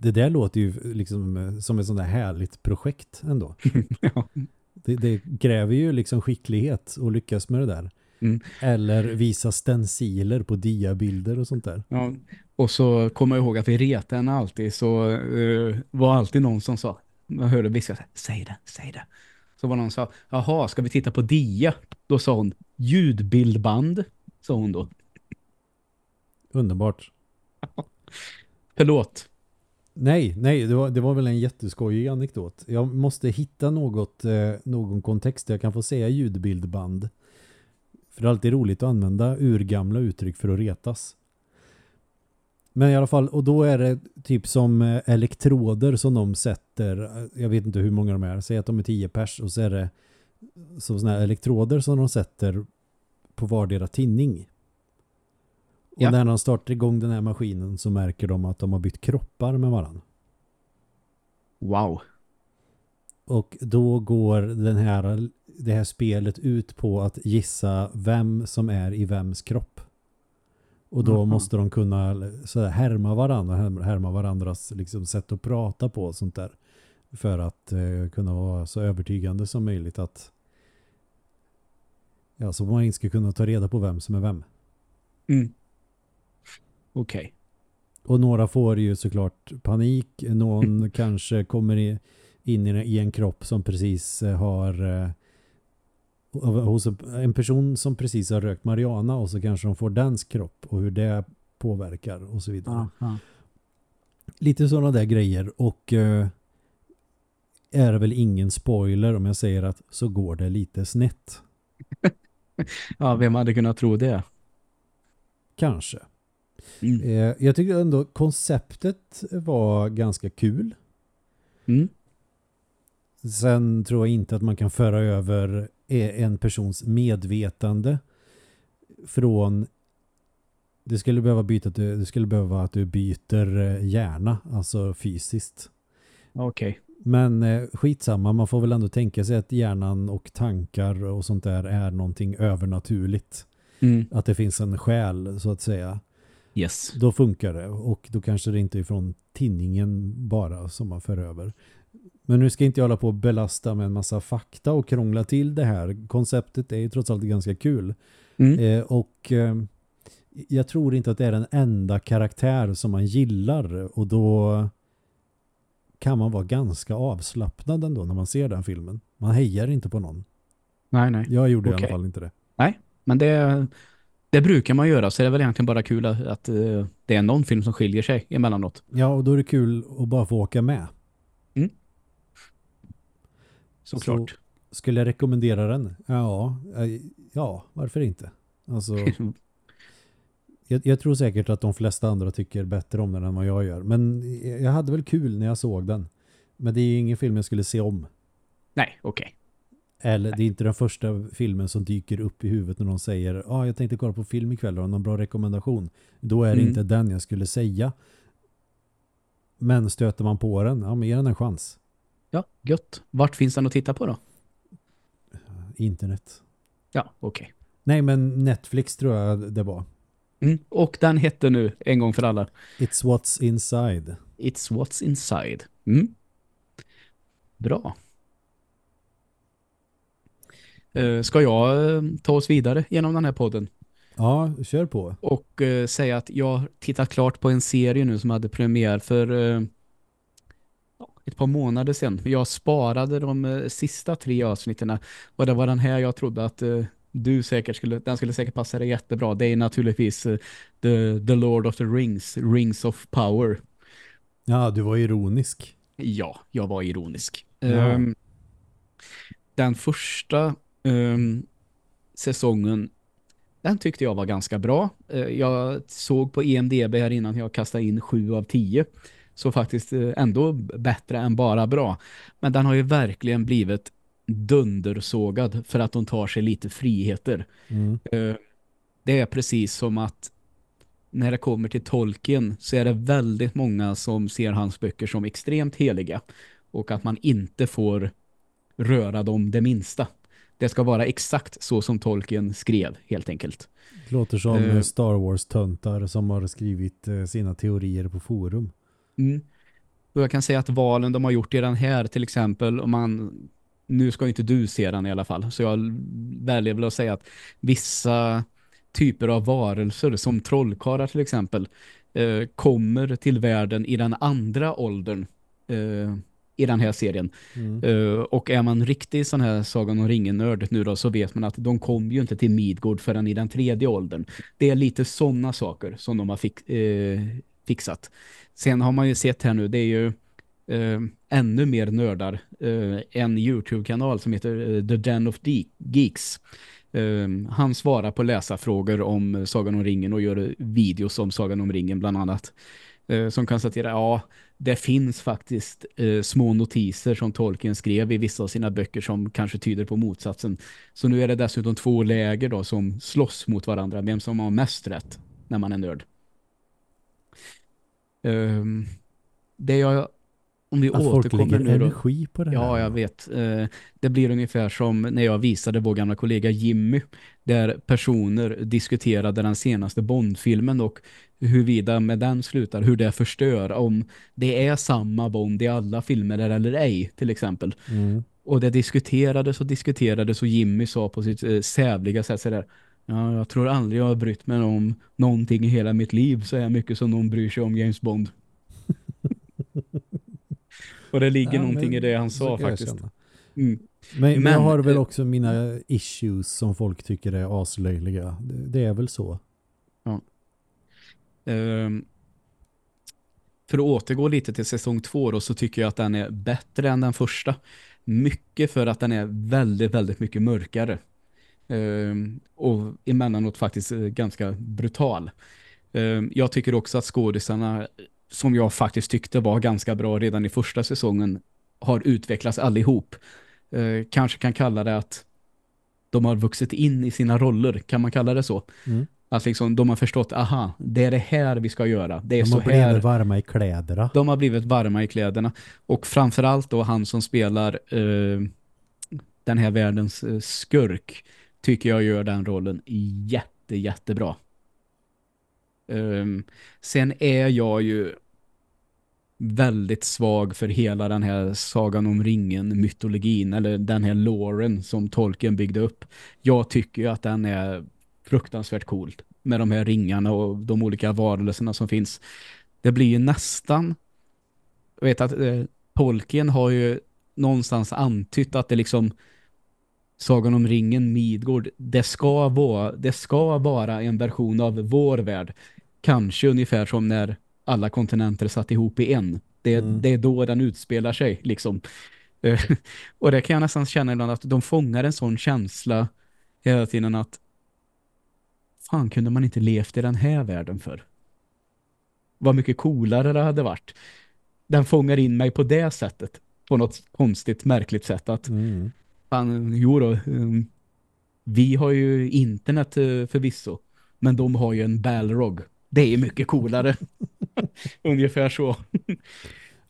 Speaker 1: det där låter ju liksom eh, som ett sånt där härligt projekt ändå.
Speaker 2: Ja.
Speaker 1: Det, det kräver ju liksom skicklighet att lyckas med det där.
Speaker 2: Mm.
Speaker 1: Eller visa stenciler på diabilder och sånt där.
Speaker 2: Ja, och så kommer jag ihåg att vi retade henne alltid så eh, var alltid någon som sa, man hörde viska, säg det, säg det. Så var någon som sa, jaha, ska vi titta på dia? Då sa hon, ljudbildband, sa hon då.
Speaker 1: Underbart.
Speaker 2: Förlåt.
Speaker 1: Nej, nej, det var, det var väl en jätteskojig anekdot. Jag måste hitta något, eh, någon kontext där jag kan få säga ljudbildband. För det är alltid roligt att använda urgamla uttryck för att retas. Men i alla fall, och då är det typ som eh, elektroder som de sätter, eh, jag vet inte hur många de är, säg att de är 10 pers och så är det så såna här elektroder som de sätter på vardera tinning. Och
Speaker 2: Ja.
Speaker 1: när de startar igång den här maskinen så märker de att de har bytt kroppar med varandra.
Speaker 2: Wow.
Speaker 1: Och då går den här, det här spelet ut på att gissa vem som är i vems kropp. Och då
Speaker 2: Aha.
Speaker 1: måste de kunna så här, härma varandra, härma- varandras liksom, sätt att prata på och sånt där. För att eh, kunna vara så övertygande som möjligt att ja, så man inte ska kunna ta reda på vem som är vem.
Speaker 2: Mm. Okej.
Speaker 1: Och några får ju såklart panik. Någon kanske kommer i, in i, i en kropp som precis eh, har eh, hos en person som precis har rökt marijuana och så kanske de får dens kropp och hur det påverkar och så vidare.
Speaker 2: Aha.
Speaker 1: Lite sådana där grejer och eh, är väl ingen spoiler om jag säger att så går det lite snett.
Speaker 2: Ja, vem hade kunnat tro det?
Speaker 1: Kanske.
Speaker 2: Mm.
Speaker 1: Eh, jag tycker ändå konceptet var ganska kul.
Speaker 2: Mm.
Speaker 1: Sen tror jag inte att man kan föra över e- en persons medvetande från det skulle behöva byta att du, det skulle behöva att du byter eh, hjärna, alltså fysiskt.
Speaker 2: Okej.
Speaker 1: Men eh, skitsamma, man får väl ändå tänka sig att hjärnan och tankar och sånt där är någonting övernaturligt.
Speaker 2: Mm.
Speaker 1: Att det finns en själ så att säga.
Speaker 2: Yes.
Speaker 1: Då funkar det och då kanske det inte är från tinningen bara som man för över. Men nu ska inte jag hålla på och belasta med en massa fakta och krångla till det här. Konceptet är ju trots allt ganska kul.
Speaker 2: Mm.
Speaker 1: Eh, och eh, jag tror inte att det är den enda karaktär som man gillar och då kan man vara ganska avslappnad ändå när man ser den filmen. Man hejar inte på någon.
Speaker 2: Nej, nej.
Speaker 1: Jag gjorde i
Speaker 2: Okej.
Speaker 1: alla fall inte det.
Speaker 2: Men det, det brukar man göra så det är väl egentligen bara kul att, att eh, det är någon film som skiljer sig emellanåt.
Speaker 1: Ja, och då är det kul att bara få åka med.
Speaker 2: Såklart.
Speaker 1: Skulle jag rekommendera den? Ja, eh, ja varför inte? Alltså, jag, jag tror säkert att de flesta andra tycker bättre om den än vad jag gör. Men jag hade väl kul när jag såg den. Men det är ingen film jag skulle se om.
Speaker 2: nej, okej.
Speaker 1: Eller det är inte den första filmen som dyker upp i huvudet när någon säger ja, ah, jag tänkte kolla på film ikväll och någon bra rekommendation. Då är det
Speaker 2: Mm.
Speaker 1: inte den jag skulle säga. Men stöter man på den, ja men ge den en chans.
Speaker 2: Ja, gött. Vart finns den att titta på då?
Speaker 1: Internet.
Speaker 2: Ja, okej.
Speaker 1: Nej men Netflix tror jag det var.
Speaker 2: Mm. Och den hette nu, en gång för alla,
Speaker 1: It's What's Inside.
Speaker 2: It's What's Inside. Mm. Bra. Eh, ska jag eh, ta oss vidare genom den här podden
Speaker 1: Ja, kör på.
Speaker 2: och eh, säga att jag tittat klart på en serie nu som hade premiär för ja, ett par månader sedan. Jag sparade de eh, sista tre avsnitten och det var den här jag trodde att eh, du säkert skulle, den skulle säkert passa dig jättebra. Det är naturligtvis eh, the, the Lord of the Rings, Rings of Power.
Speaker 1: Ja, du var ironisk.
Speaker 2: Ja, jag var ironisk.
Speaker 1: Ja.
Speaker 2: Ehm, den första ehm, säsongen den tyckte jag var ganska bra. Jag såg på EMDB här innan jag kastade in 7 av 10. Så faktiskt eh, ändå bättre än bara bra. Men den har ju verkligen blivit dundersågad för att de tar sig lite friheter.
Speaker 1: Mm.
Speaker 2: Eh, Det är precis som att när det kommer till Tolkien så är det väldigt många som ser hans böcker som extremt heliga och att man inte får röra dem det minsta. Det ska vara exakt så som Tolkien skrev, helt enkelt.
Speaker 1: Det låter som
Speaker 2: Eh.
Speaker 1: Star Wars-töntar som har skrivit sina teorier på forum.
Speaker 2: Mm. Och jag kan säga att valen de har gjort i den här till exempel, om man nu ska inte du se den i alla fall, så jag väljer väl att säga att vissa typer av varelser som trollkarlar till exempel eh, kommer till världen i den andra åldern eh, i den här serien.
Speaker 1: Mm.
Speaker 2: Eh, och är man riktig sån här Sagan om ringen-nörd nu då så vet man att de kom ju inte till Midgård förrän i den tredje åldern. Det är lite sådana saker som de har fix, eh, fixat. Sen har man ju sett här nu, det är ju eh, ännu mer nördar. Eh, en YouTube-kanal som heter eh, The Den of De- Geeks. Eh, han svarar på läsarfrågor om eh, Sagan om ringen och gör videos om Sagan om ringen bland annat. Eh, som konstaterar, ja, det finns faktiskt eh, små notiser som Tolkien skrev i vissa av sina böcker som kanske tyder på motsatsen. Så nu är det dessutom två läger då som slåss mot varandra. Vem som har mest rätt när man är nörd. Ehm, det jag, om vi
Speaker 1: Att folk
Speaker 2: återkommer
Speaker 1: lägger
Speaker 2: nu
Speaker 1: energi på det här.
Speaker 2: Ja, jag vet. Eh, Det blir ungefär som när jag visade vår gamla kollega Jimmy där personer diskuterade den senaste Bond-filmen och huruvida med den slutar, hur det förstör om det är samma Bond i alla filmer eller ej, till exempel.
Speaker 1: Mm.
Speaker 2: Och det diskuterades och diskuterades och Jimmy sa på sitt eh, sävliga sätt sådär Ja, jag tror aldrig jag har brytt mig om någonting i hela mitt liv så här mycket som någon bryr sig om James Bond. och det ligger
Speaker 1: Ja,
Speaker 2: någonting i det han sa faktiskt. Mm.
Speaker 1: Men, men
Speaker 2: Men-
Speaker 1: jag har väl också mina issues som folk tycker är aslöjliga. Det, det är väl så.
Speaker 2: Ehm, för att återgå lite till säsong två då, så tycker jag att den är bättre än den första. Mycket för att den är väldigt, väldigt mycket mörkare. Ehm, och emellanåt faktiskt eh, ganska brutal. Ehm, jag tycker också att skådisarna som jag faktiskt tyckte var ganska bra redan i första säsongen har utvecklats allihop. Ehm, kanske kan kalla det att de har vuxit in i sina roller, kan man kalla det så?
Speaker 1: Mm.
Speaker 2: Att liksom de har förstått, aha, det är det här vi ska göra. Det är
Speaker 1: De
Speaker 2: så
Speaker 1: har blivit
Speaker 2: här.
Speaker 1: varma i kläderna.
Speaker 2: De har blivit varma i kläderna. Och framförallt då han som spelar eh, den här världens eh, skurk tycker jag gör den rollen jätte, jättebra. Um, sen är jag ju väldigt svag för hela den här sagan om ringen, mytologin eller den här loren som Tolkien byggde upp. Jag tycker ju att den är fruktansvärt coolt med de här ringarna och de olika varelserna som finns. Det blir ju nästan jag vet att eh, Tolkien har ju någonstans antytt att det liksom Sagan om ringen Midgård det ska vara det ska vara en version av vår värld. Kanske ungefär som när alla kontinenter satt ihop i en. Det,
Speaker 1: Mm.
Speaker 2: det är då den utspelar sig liksom. Eh, och det kan jag nästan känna ibland att de fångar en sån känsla hela tiden att fan kunde man inte levt i den här världen för? Vad mycket coolare det hade varit. Den fångar in mig på det sättet. På något konstigt, märkligt sätt. Att
Speaker 1: Mm.
Speaker 2: Fan, jo då, um, vi har ju internet uh, förvisso. Men de har ju en Balrog. Det är mycket coolare. Ungefär så.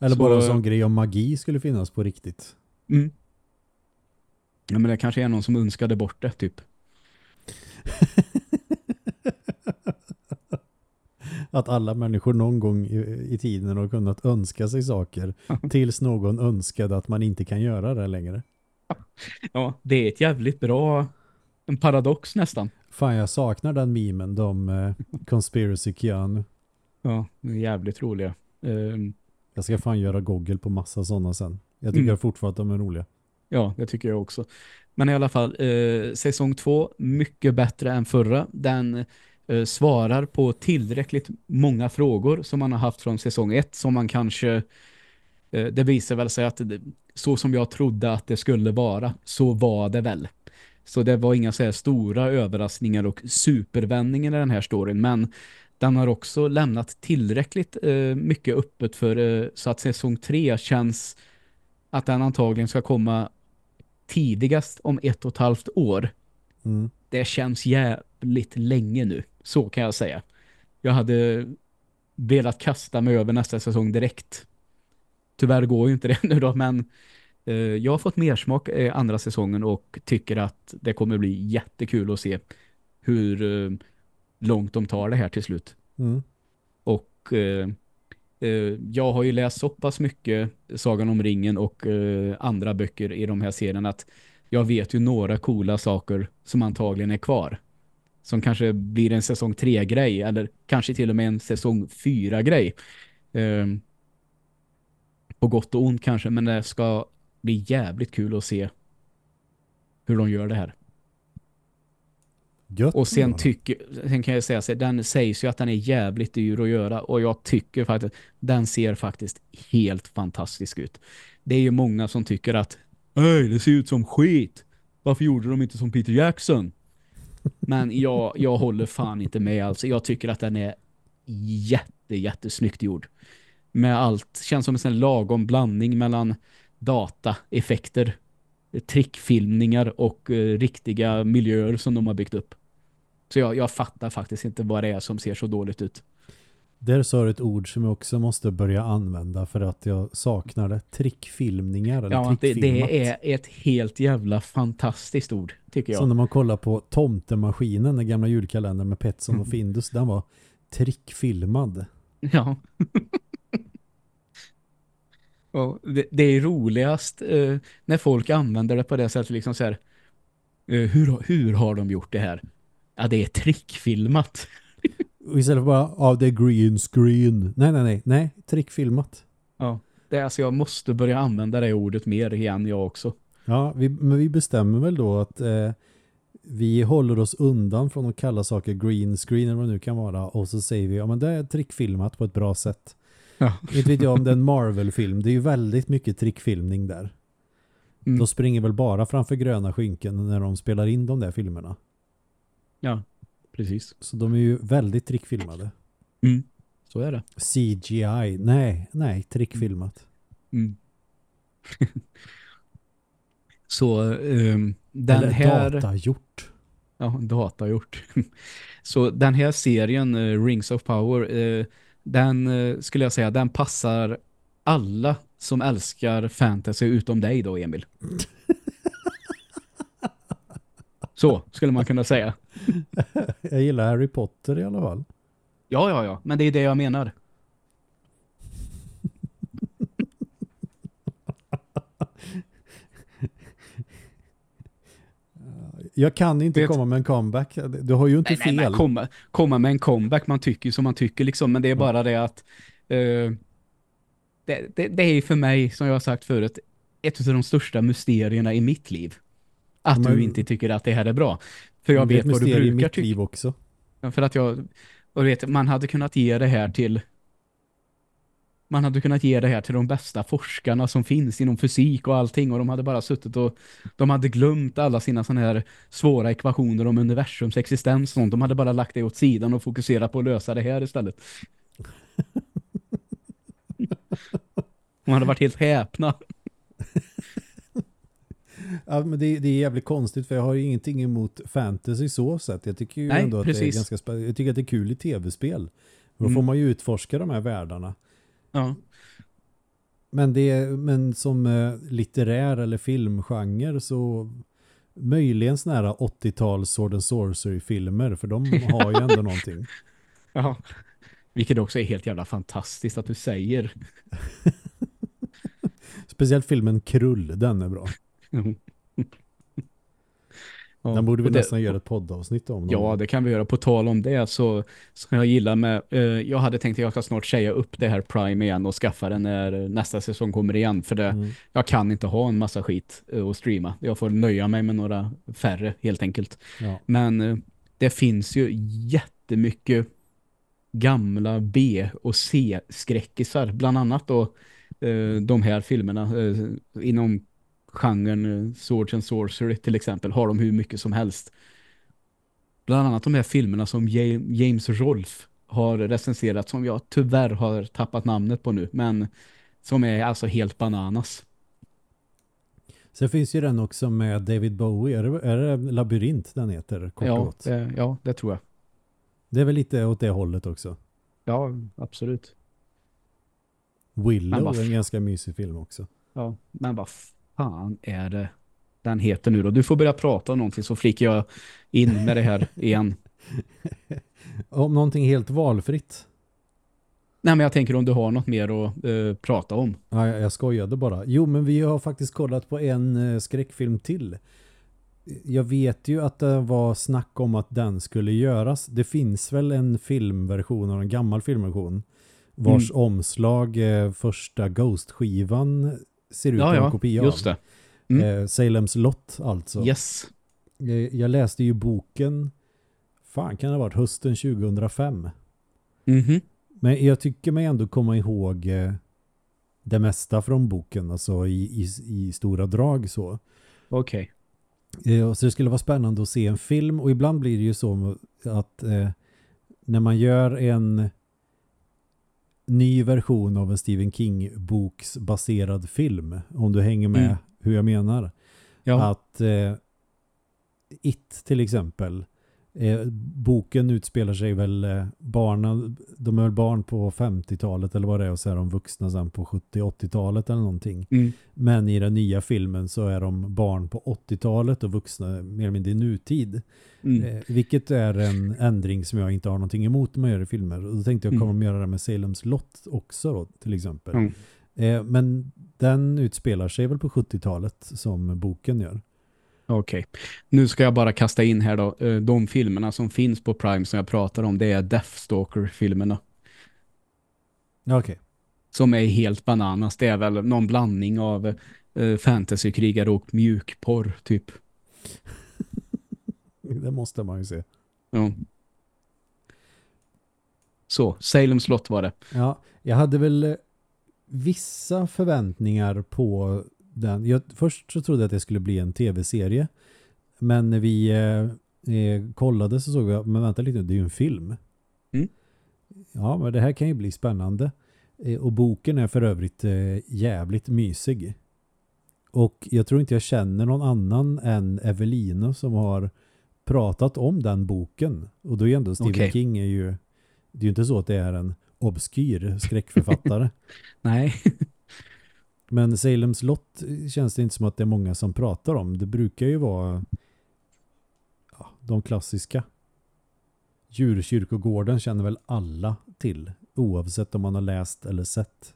Speaker 1: Eller
Speaker 2: Så-
Speaker 1: bara en sån grej om magi skulle finnas på riktigt.
Speaker 2: Mm. Ja, men det kanske är någon som önskade bort det, typ.
Speaker 1: Att alla människor någon gång i, i tiden har kunnat önska sig saker tills någon önskade att man inte kan göra det längre.
Speaker 2: Ja, det är ett jävligt bra en paradox nästan.
Speaker 1: Fan, jag saknar den memen, de eh, Conspiracy Keanu.
Speaker 2: Ja, jävligt roliga. Ehm,
Speaker 1: Jag ska fan göra Google på massa sådana sen. Jag tycker
Speaker 2: Mm.
Speaker 1: fortfarande att de är roliga.
Speaker 2: Ja, det tycker jag också. Men i alla fall, eh, säsong två, mycket bättre än förra. Den eh, svarar på tillräckligt många frågor som man har haft från säsong ett som man kanske, eh, det visar väl sig att så som jag trodde att det skulle vara, så var det väl. Så det var inga så här stora överraskningar och supervändningar i den här storyn, men den har också lämnat tillräckligt eh, mycket öppet för eh, så att säsong tre känns att den antagligen ska komma tidigast om ett och ett halvt år.
Speaker 1: Mm.
Speaker 2: Det känns jävligt länge nu. Så kan jag säga. Jag hade velat kasta mig över nästa säsong direkt. Tyvärr går ju inte det nu då, men Eh, jag har fått mer smak eh, andra säsongen och tycker att det kommer bli jättekul att se hur eh, långt de tar det här till slut.
Speaker 1: Mm.
Speaker 2: Och eh, eh, jag har ju läst så pass mycket Sagan om ringen och eh, andra böcker i de här serierna att jag vet ju några coola saker som antagligen är kvar. Som kanske blir en säsong 3-grej eller kanske till och med en säsong 4-grej. På gott och ont kanske, men det ska bli jävligt kul att se hur de gör det här.
Speaker 1: Gött
Speaker 2: Och sen, tycker, sen kan jag säga här, den sägs ju att den är jävligt dyr att göra och jag tycker faktiskt den ser faktiskt helt fantastisk ut. Det är ju många som tycker att Öj, det ser ut som skit. Varför gjorde de inte som Peter Jackson? Men jag, jag håller fan inte med alltså. Jag tycker att den är jätte, jättesnyggt gjord. Med allt, känns som en sån lagom blandning mellan dataeffekter, trickfilmningar och eh, riktiga miljöer som de har byggt upp. Så jag, jag fattar faktiskt inte vad det är som ser så dåligt ut.
Speaker 1: Där sa du ett ord som jag också måste börja använda för att jag saknar det. Trickfilmningar eller
Speaker 2: Ja, det, det är ett helt jävla fantastiskt ord, tycker jag.
Speaker 1: Som när man kollar på Tomtemaskinen, den gamla julkalendern med Petson och Findus, den var trickfilmad.
Speaker 2: Ja. och det, det är roligast eh, när folk använder det på det sättet liksom så här, eh, hur, hur har de gjort det här? Ja, det är trickfilmat.
Speaker 1: Och istället för bara, ja det green screen. Nej, nej, nej, nej, trickfilmat.
Speaker 2: Ja. Det är alltså jag måste börja använda det ordet mer igen jag också.
Speaker 1: Ja, vi, men vi bestämmer väl då att eh, vi håller oss undan från att kalla saker green screen eller vad det nu kan vara och så säger vi, ja men det är trickfilmat på ett bra sätt.
Speaker 2: Ja.
Speaker 1: Inte vet jag om det är en Marvel-film, det är ju väldigt mycket trickfilmning där.
Speaker 2: Mm.
Speaker 1: De springer väl bara framför gröna skynken när de spelar in de där filmerna.
Speaker 2: Ja, precis.
Speaker 1: Så de är ju väldigt trickfilmade.
Speaker 2: Mm. Så är det.
Speaker 1: CGI, nej, nej, trickfilmat.
Speaker 2: Mm. Så ehm, den
Speaker 1: Eller
Speaker 2: här...
Speaker 1: datagjort.
Speaker 2: Ja, datagjort. Så den här serien, eh, Rings of Power, eh, den eh, skulle jag säga, den passar alla som älskar fantasy utom dig då, Emil. Så skulle man kunna säga.
Speaker 1: Jag gillar Harry Potter i alla fall.
Speaker 2: Ja, ja, ja. Men det är det jag menar.
Speaker 1: Jag kan inte
Speaker 2: Vet-
Speaker 1: komma med en comeback. Du har ju inte
Speaker 2: Nej, nej,
Speaker 1: fel.
Speaker 2: men komma, komma med en comeback, man tycker ju som man tycker liksom, men det är bara det att eh, det, det, det är för mig, som jag har sagt förut, ett av de största mysterierna i mitt liv. Att
Speaker 1: Men-
Speaker 2: du inte tycker att det här är bra. För jag
Speaker 1: det
Speaker 2: vet vad du
Speaker 1: mysterium i
Speaker 2: brukar
Speaker 1: mitt
Speaker 2: tycka.
Speaker 1: liv också.
Speaker 2: För att jag, och vet, man hade kunnat ge det här till man hade kunnat ge det här till de bästa forskarna som finns inom fysik och allting och de hade bara suttit och de hade glömt alla sina sådana här svåra ekvationer om universums existens och sånt. De hade bara lagt det åt sidan och fokuserat på att lösa det här istället. De hade varit helt häpna.
Speaker 1: Ja, men det, det är jävligt konstigt för jag har ju ingenting emot fantasy så sett. Jag tycker ju
Speaker 2: Nej,
Speaker 1: ändå att
Speaker 2: precis.
Speaker 1: det är ganska. Jag tycker att det är kul i tv-spel. Då
Speaker 2: Mm.
Speaker 1: får man ju utforska de här världarna.
Speaker 2: Ja.
Speaker 1: Men, det, men som eh, litterär eller filmgenre så möjligen såna här 80-tals Sword and Sorcery-filmer för de har ju ändå någonting.
Speaker 2: ja. Vilket också är helt jävla fantastiskt att du säger.
Speaker 1: Speciellt filmen Krull, den är bra.
Speaker 2: Mm. Ja,
Speaker 1: Den borde vi
Speaker 2: och det-
Speaker 1: nästan göra ett poddavsnitt om. någon
Speaker 2: Ja, det kan vi göra. På tal om det så som jag gillar med, eh, jag hade tänkt att jag ska snart säga upp det här Prime igen och skaffa den när nästa säsong kommer igen. För det,
Speaker 1: Mm.
Speaker 2: jag kan inte ha en massa skit eh, att streama. Jag får nöja mig med några färre helt enkelt.
Speaker 1: Ja.
Speaker 2: Men eh, det finns ju jättemycket gamla B- och C-skräckisar. Bland annat då eh, de här filmerna eh, inom genren eh, Swords and Sorcery till exempel har de hur mycket som helst. Bland annat de här filmerna som Ja- James Rolfe har recenserat som jag tyvärr har tappat namnet på nu men som är alltså helt bananas.
Speaker 1: Sen finns ju den också med David Bowie. Är det, är det Labyrint den heter? Kort
Speaker 2: Ja det, ja, det tror jag.
Speaker 1: Det är väl lite åt det hållet också.
Speaker 2: Ja, absolut.
Speaker 1: Willow är en ganska mysig film också.
Speaker 2: Ja, men vad fan är det den heter nu då? Du får börja prata om någonting så flikar jag in med det här igen.
Speaker 1: Om någonting helt valfritt.
Speaker 2: Nej, men jag tänker om du har något mer att uh, prata om.
Speaker 1: Ja, jag, jag skojade bara. Jo, men vi har faktiskt kollat på en uh, skräckfilm till. Jag vet ju att det var snack om att den skulle göras. Det finns väl en filmversion av en gammal filmversion vars mm. omslag eh, första Ghost-skivan ser ut ja,
Speaker 2: som
Speaker 1: en kopia
Speaker 2: av. just det. Mm.
Speaker 1: Eh, Salems Lott alltså.
Speaker 2: Yes.
Speaker 1: Jag, jag, läste ju boken fan kan det ha varit hösten 2005.
Speaker 2: Mm -hmm.
Speaker 1: Men jag tycker mig ändå komma ihåg eh, det mesta från boken, alltså i, i, i stora drag så.
Speaker 2: Okej.
Speaker 1: Okay. Eh, så det skulle vara spännande att se en film och ibland blir det ju så att eh, när man gör en ny version av en Stephen King-boks baserad film, om du hänger med mm. hur jag menar. Ja. Att eh, It till exempel Eh, boken utspelar sig väl eh, barnen, de är väl barn på 50-talet eller vad det är och så är de vuxna sen på 70-80-talet eller någonting.
Speaker 2: Mm.
Speaker 1: Men i den nya filmen så är de barn på 80-talet och vuxna mer eller mindre i nutid. Mm. Eh, vilket är en ändring som jag inte har någonting emot när man gör i filmer. Och då tänkte jag, mm. kommer de göra det med Salems Lott också då, till exempel.
Speaker 2: Mm.
Speaker 1: Eh, men den utspelar sig väl på 70-talet som boken gör.
Speaker 2: Okej. Okay. Nu ska jag bara kasta in här då. Eh, de filmerna som finns på Prime som jag pratar om, det är Deathstalker-filmerna.
Speaker 1: Okej. Okay.
Speaker 2: Som är helt bananas. Det är väl någon blandning av uh, fantasykrigare och mjukporr, typ.
Speaker 1: det måste man ju se.
Speaker 2: Ja. Så, Salem slott var det.
Speaker 1: Ja, jag hade väl eh, vissa förväntningar på den. Jag, först så trodde jag att det skulle bli en tv-serie. Men när vi eh, eh, kollade så såg vi men vänta lite, det är ju en film.
Speaker 2: Mm.
Speaker 1: Ja, men det här kan ju bli spännande. Eh, och boken är för övrigt eh, jävligt mysig. Och jag tror inte jag känner någon annan än Evelina som har pratat om den boken. Och då är ändå Stephen okay. King är ju det är ju inte så att det är en obskyr skräckförfattare.
Speaker 2: Nej.
Speaker 1: Men Salems lott känns det inte som att det är många som pratar om. Det brukar ju vara ja, de klassiska. Djurkyrkogården känner väl alla till. Oavsett om man har läst eller sett.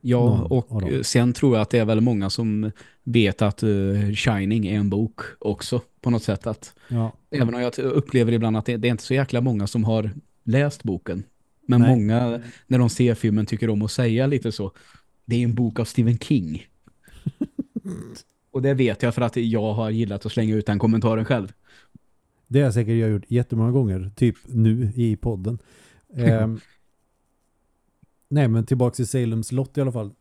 Speaker 2: Ja, och sen tror jag att det är väl många som vet att uh, Shining är en bok också på något sätt. Att,
Speaker 1: ja.
Speaker 2: Även om jag upplever ibland att det, det, är inte så jäkla många som har läst boken. Men Nej. många, när de ser filmen, tycker om att säga lite så det är en bok av Stephen King. Och det vet jag för att jag har gillat att slänga ut den kommentaren själv.
Speaker 1: Det har jag säkert jag gjort jättemånga gånger, typ nu i podden. Eh, nej, men tillbaka till Salems lott i alla fall.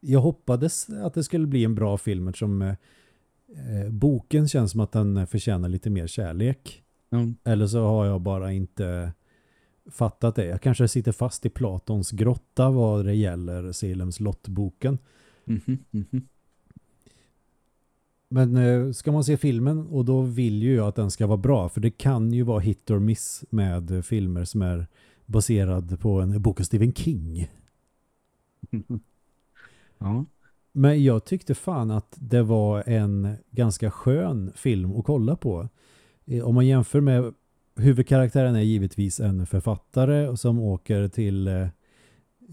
Speaker 1: Jag hoppades att det skulle bli en bra film eftersom eh, boken känns som att den förtjänar lite mer kärlek.
Speaker 2: Mm.
Speaker 1: Eller så har jag bara inte fattat det. Jag kanske sitter fast i Platons grotta vad det gäller Salems lottboken.
Speaker 2: Mm -hmm, mm -hmm.
Speaker 1: Men eh, ska man se filmen och då vill ju jag att den ska vara bra för det kan ju vara hit or miss med filmer som är baserad på en bok av Stephen King.
Speaker 2: Ja.
Speaker 1: Men jag tyckte fan att det var en ganska skön film att kolla på. Eh, om man jämför med huvudkaraktären är givetvis en författare som åker till eh,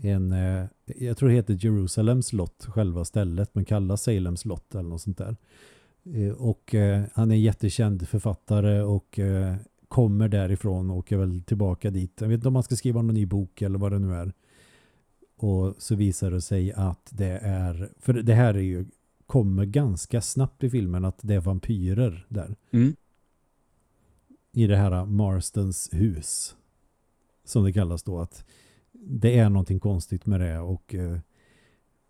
Speaker 1: en, eh, jag tror det heter Jerusalems slott, själva stället, men kallas Salems slott eller något sånt där. Eh, och han är en jättekänd författare och kommer därifrån och åker väl tillbaka dit. Jag vet inte om man ska skriva någon ny bok eller vad det nu är. Och så visar det sig att det är, för det här är ju, kommer ganska snabbt i filmen att det är vampyrer där.
Speaker 2: Mm
Speaker 1: i det här Marstons hus som det kallas då att det är någonting konstigt med det och eh,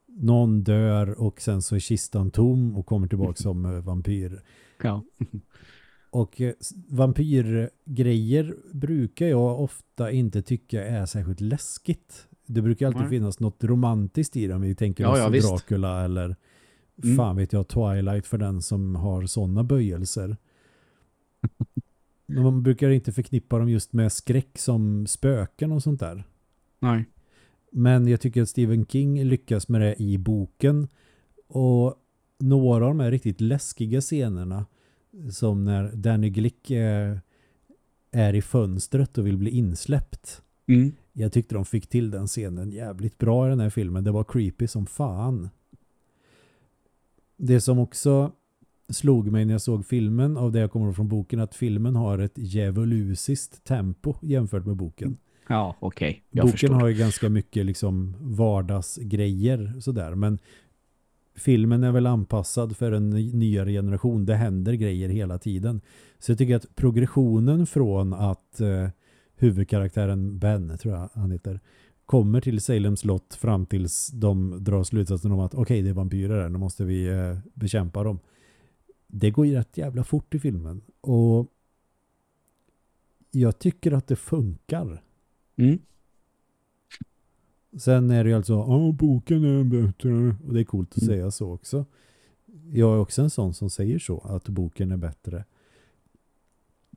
Speaker 1: någon dör och sen så är kistan tom och kommer tillbaka som eh, vampyr.
Speaker 2: Ja.
Speaker 1: och eh, vampyrgrejer brukar jag ofta inte tycka är särskilt läskigt. Det brukar alltid Nej. finnas något romantiskt i dem. Vi tänker ja, ja, Dracula visst. eller mm. fan vet jag Twilight för den som har sådana böjelser. Men man brukar inte förknippa dem just med skräck som spöken och sånt där.
Speaker 2: Nej.
Speaker 1: Men jag tycker att Stephen King lyckas med det i boken. Och några av de här riktigt läskiga scenerna som när Danny Glick är, är i fönstret och vill bli insläppt.
Speaker 2: Mm.
Speaker 1: Jag tyckte de fick till den scenen jävligt bra i den här filmen. Det var creepy som fan. Det som också slog mig när jag såg filmen av det jag kommer från boken att filmen har ett djävulusiskt tempo jämfört med boken.
Speaker 2: Ja, okej. Okay.
Speaker 1: Boken
Speaker 2: förstår.
Speaker 1: har ju ganska mycket liksom vardagsgrejer sådär. Men filmen är väl anpassad för en nyare generation. Det händer grejer hela tiden. Så jag tycker att progressionen från att eh, huvudkaraktären Ben, tror jag han heter, kommer till Salems slott fram tills de drar slutsatsen om att okej, okay, det är vampyrer här, nu måste vi eh, bekämpa dem. Det går ju rätt jävla fort i filmen. Och jag tycker att det funkar.
Speaker 2: Mm.
Speaker 1: Sen är det ju alltså, ja boken är bättre. Och det är coolt att mm. säga så också. Jag är också en sån som säger så, att boken är bättre.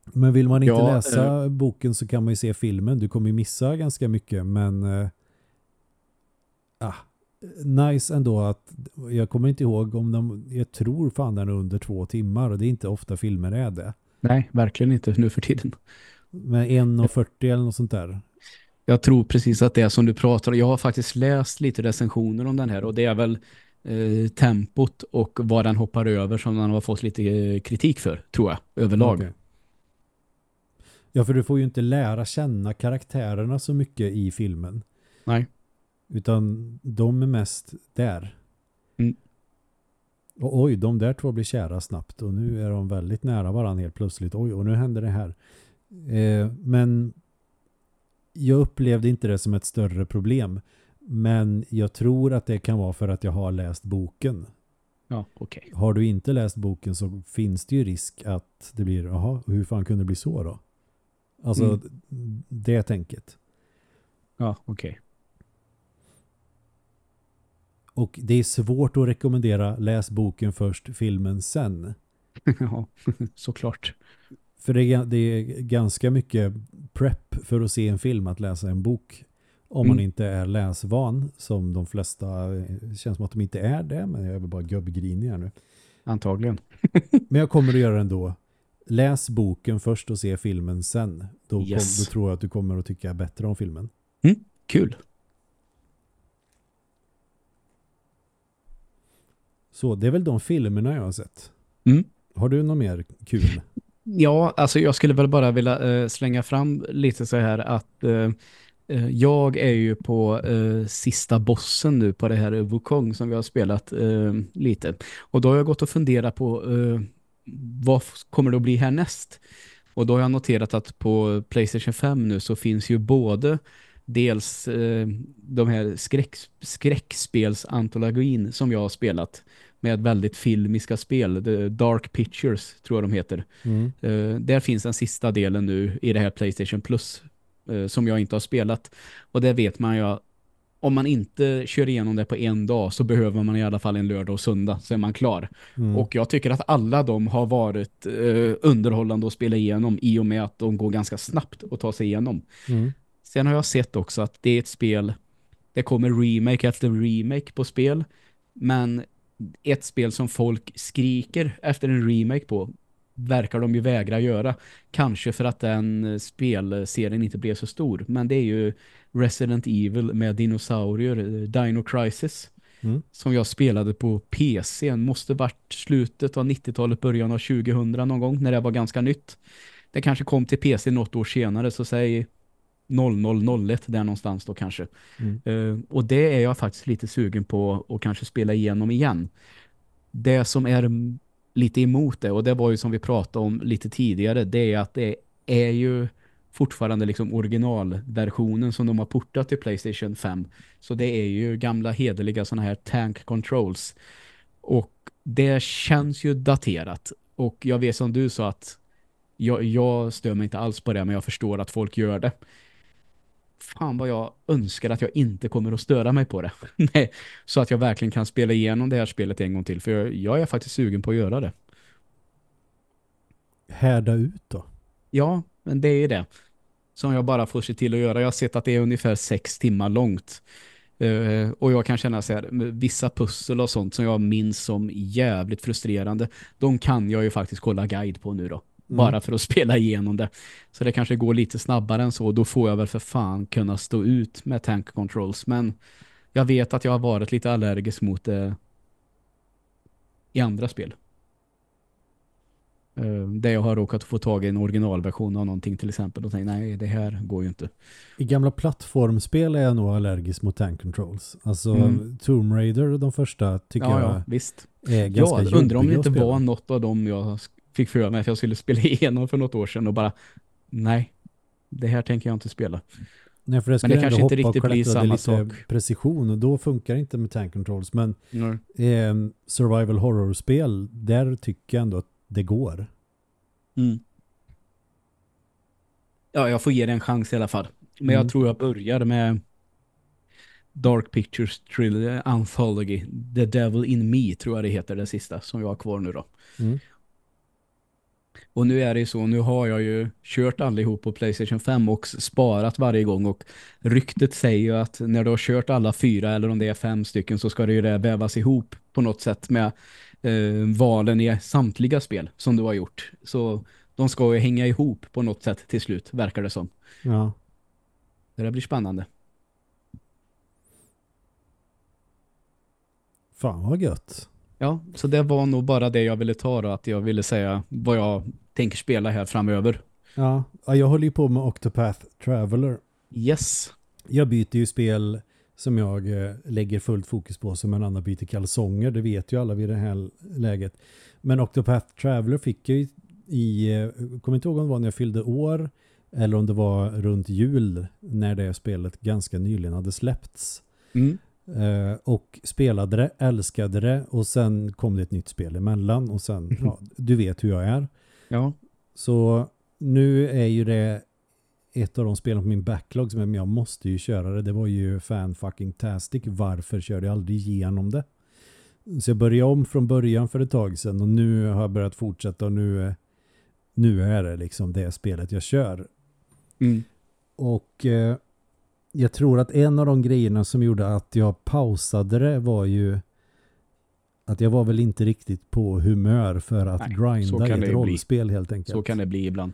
Speaker 1: Men vill man inte ja, läsa äh... boken så kan man ju se filmen. Du kommer ju missa ganska mycket, men äh, nice ändå att jag kommer inte ihåg om de, jag tror fan den är under två timmar och det är inte ofta filmer är det.
Speaker 2: Nej, verkligen inte nu för tiden.
Speaker 1: Med 1.40 eller något sånt där.
Speaker 2: Jag tror precis att det är som du pratar om. Jag har faktiskt läst lite recensioner om den här och det är väl eh, tempot och vad den hoppar över som den har fått lite eh, kritik för, tror jag, överlag. Okay.
Speaker 1: Ja, för du får ju inte lära känna karaktärerna så mycket i filmen.
Speaker 2: Nej.
Speaker 1: Utan de är mest där.
Speaker 2: Mm.
Speaker 1: Och oj, de där två blir kära snabbt och nu är de väldigt nära varandra helt plötsligt. Oj, och nu händer det här. Eh, men jag upplevde inte det som ett större problem. Men jag tror att det kan vara för att jag har läst boken.
Speaker 2: Ja, okej. Okay.
Speaker 1: Har du inte läst boken så finns det ju risk att det blir, jaha, hur fan kunde det bli så då? Alltså, mm. det tänket.
Speaker 2: Ja, okej. Okay.
Speaker 1: Och det är svårt att rekommendera läs boken först, filmen sen.
Speaker 2: ja, såklart.
Speaker 1: För det är, det är ganska mycket prep för att se en film att läsa en bok. Om mm. man inte är läsvan, som de flesta eh, känns som att de inte är det, men jag är väl bara gubbgrinig här nu.
Speaker 2: Antagligen.
Speaker 1: men jag kommer att göra det ändå. Läs boken först och se filmen sen. Då, yes. kom, då tror jag att du kommer att tycka bättre om filmen.
Speaker 2: Mm, kul.
Speaker 1: Så det är väl de filmerna jag har sett.
Speaker 2: Mm.
Speaker 1: Har du något mer kul?
Speaker 2: Ja, alltså jag skulle väl bara vilja uh, slänga fram lite så här att uh, uh, jag är ju på sista bossen nu på det här Wukong som vi har spelat lite. Och då har jag gått och funderat på vad kommer det att bli härnäst? Och då har jag noterat att på Playstation 5 nu så finns ju både dels eh, de här skräck, skräckspelsantologin som jag har spelat med väldigt filmiska spel. The Dark Pictures tror jag de heter.
Speaker 1: Mm.
Speaker 2: Uh, där finns den sista delen nu i det här Playstation Plus uh, som jag inte har spelat. Och det vet man ju om man inte kör igenom det på en dag så behöver man i alla fall en lördag och söndag så är man klar. Mm. Och jag tycker att alla de har varit uh, underhållande att spela igenom i och med att de går ganska snabbt att ta sig igenom.
Speaker 1: Mm.
Speaker 2: Sen har jag sett också att det är ett spel det kommer remake efter remake på spel men ett spel som folk skriker efter en remake på verkar de ju vägra göra. Kanske för att den spelserien inte blev så stor. Men det är ju Resident Evil med dinosaurier, Dino Crisis.
Speaker 1: Mm.
Speaker 2: Som jag spelade på PC. Måste varit slutet av 90-talet, början av 2000 någon gång. När det var ganska nytt. Det kanske kom till PC något år senare. Så säg 0001 där någonstans då kanske.
Speaker 1: Mm.
Speaker 2: Uh, och det är jag faktiskt lite sugen på att kanske spela igenom igen. Det som är lite emot det, och det var ju som vi pratade om lite tidigare, det är att det är ju fortfarande liksom originalversionen som de har portat till Playstation 5. Så det är ju gamla hederliga sådana här tank controls. Och det känns ju daterat. Och jag vet som du sa att jag, jag stör mig inte alls på det men jag förstår att folk gör det fan vad jag önskar att jag inte kommer att störa mig på det. Nej, så att jag verkligen kan spela igenom det här spelet en gång till. För jag, jag är faktiskt sugen på att göra det.
Speaker 1: Härda ut då?
Speaker 2: Ja, men det är det. Som jag bara får se till att göra. Jag har sett att det är ungefär sex timmar långt. Eh, och jag kan känna så här, vissa pussel och sånt som jag minns som jävligt frustrerande, de kan jag ju faktiskt kolla guide på nu då.
Speaker 1: Mm.
Speaker 2: Bara för att spela igenom det. Så det kanske går lite snabbare än så. Då får jag väl för fan kunna stå ut med tank controls. Men jag vet att jag har varit lite allergisk mot det i andra spel. Uh, där jag har råkat få tag i en originalversion av någonting till exempel och tänkt nej det här går ju inte.
Speaker 1: I gamla plattformspel är jag nog allergisk mot tank controls. Alltså
Speaker 2: Mm.
Speaker 1: Tomb Raider, de första tycker
Speaker 2: Ja,
Speaker 1: jag
Speaker 2: ja, visst.
Speaker 1: är ganska
Speaker 2: Ja, undrar om det inte var något av dem jag fick för mig att jag skulle spela igenom för något år sedan och bara nej, det här tänker jag inte spela.
Speaker 1: Nej, för det
Speaker 2: Men det kanske inte riktigt blir samma sak.
Speaker 1: precision och då funkar det inte med tank controls. Men eh, survival horror-spel, där tycker jag ändå att det går.
Speaker 2: Mm. Ja, jag får ge det en chans i alla fall. Men
Speaker 1: Mm.
Speaker 2: jag tror jag börjar med Dark Pictures Thriller Anthology. The Devil in Me tror jag det heter det sista som jag har kvar nu då.
Speaker 1: Mm.
Speaker 2: Och nu är det ju så, nu har jag ju kört allihop på Playstation 5 och sparat varje gång och ryktet säger ju att när du har kört alla fyra eller om det är fem stycken så ska det ju det vävas ihop på något sätt med eh, valen i samtliga spel som du har gjort. Så de ska ju hänga ihop på något sätt till slut, verkar det som.
Speaker 1: Ja.
Speaker 2: Det där blir spännande.
Speaker 1: Fan vad gött.
Speaker 2: Ja, så det var nog bara det jag ville ta då, att jag ville säga vad jag tänker spela här framöver.
Speaker 1: Ja, ja, jag håller ju på med Octopath Traveler.
Speaker 2: Yes.
Speaker 1: Jag byter ju spel som jag eh, lägger fullt fokus på som en annan byter kalsonger. Det vet ju alla vid det här läget. Men Octopath Traveler fick jag ju i, eh, kommer inte ihåg om det var när jag fyllde år eller om det var runt jul när det spelet ganska nyligen hade släppts.
Speaker 2: Mm.
Speaker 1: Eh, och spelade det, älskade det och sen kom det ett nytt spel emellan och sen, ja, du vet hur jag är.
Speaker 2: Ja.
Speaker 1: Så nu är ju det ett av de spelen på min backlog som är men jag måste ju köra det. Det var ju fan fucking tastic. Varför körde jag aldrig igenom det? Så jag började om från början för ett tag sedan och nu har jag börjat fortsätta och nu, nu är det liksom det spelet jag kör.
Speaker 2: Mm.
Speaker 1: Och eh, jag tror att en av de grejerna som gjorde att jag pausade det var ju att jag var väl inte riktigt på humör för att
Speaker 2: Nej,
Speaker 1: grinda i ett
Speaker 2: bli.
Speaker 1: rollspel helt enkelt.
Speaker 2: Så kan det bli ibland.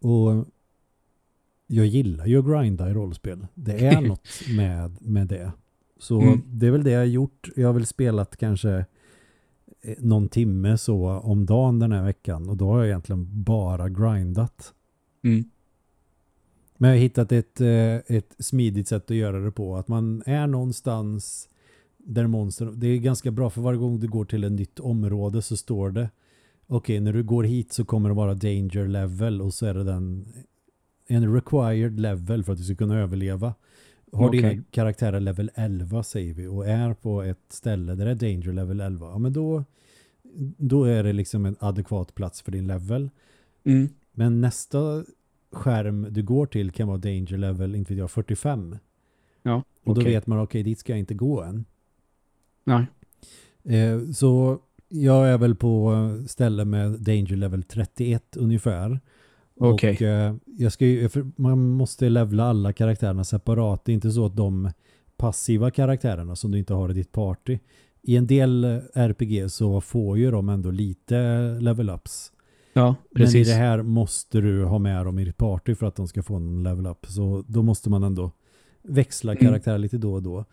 Speaker 1: Och jag gillar ju att grinda i rollspel. Det är något med, med det. Så
Speaker 2: Mm.
Speaker 1: det är väl det jag har gjort. Jag har väl spelat kanske eh, någon timme så om dagen den här veckan. Och då har jag egentligen bara grindat.
Speaker 2: Mm.
Speaker 1: Men jag har hittat ett, eh, ett smidigt sätt att göra det på. Att man är någonstans där monster... Det är ganska bra för varje gång du går till ett nytt område så står det okej, när du går hit så kommer det vara danger level och så är det den en required level för att du ska kunna överleva. Har
Speaker 2: Okej.
Speaker 1: dina karaktärer level 11 säger vi och är på ett ställe där det är danger level 11, ja men då då är det liksom en adekvat plats för din level.
Speaker 2: Mm.
Speaker 1: Men nästa skärm du går till kan vara danger level, inte vet jag, 45.
Speaker 2: Ja,
Speaker 1: Och då vet man, okej, dit ska jag inte gå än.
Speaker 2: Nej.
Speaker 1: Eh, så jag är väl på eh, ställe med danger level 31 ungefär.
Speaker 2: Okej.
Speaker 1: Och eh, jag ska ju, man måste levla alla karaktärerna separat. Det är inte så att de passiva karaktärerna som du inte har i ditt party. I en del eh, RPG så får ju de ändå lite level-ups.
Speaker 2: Ja,
Speaker 1: Men i
Speaker 2: precis.
Speaker 1: det här måste du ha med dem i ditt party för att de ska få en level up. Så då måste man ändå växla
Speaker 2: Mm.
Speaker 1: karaktär lite då och då.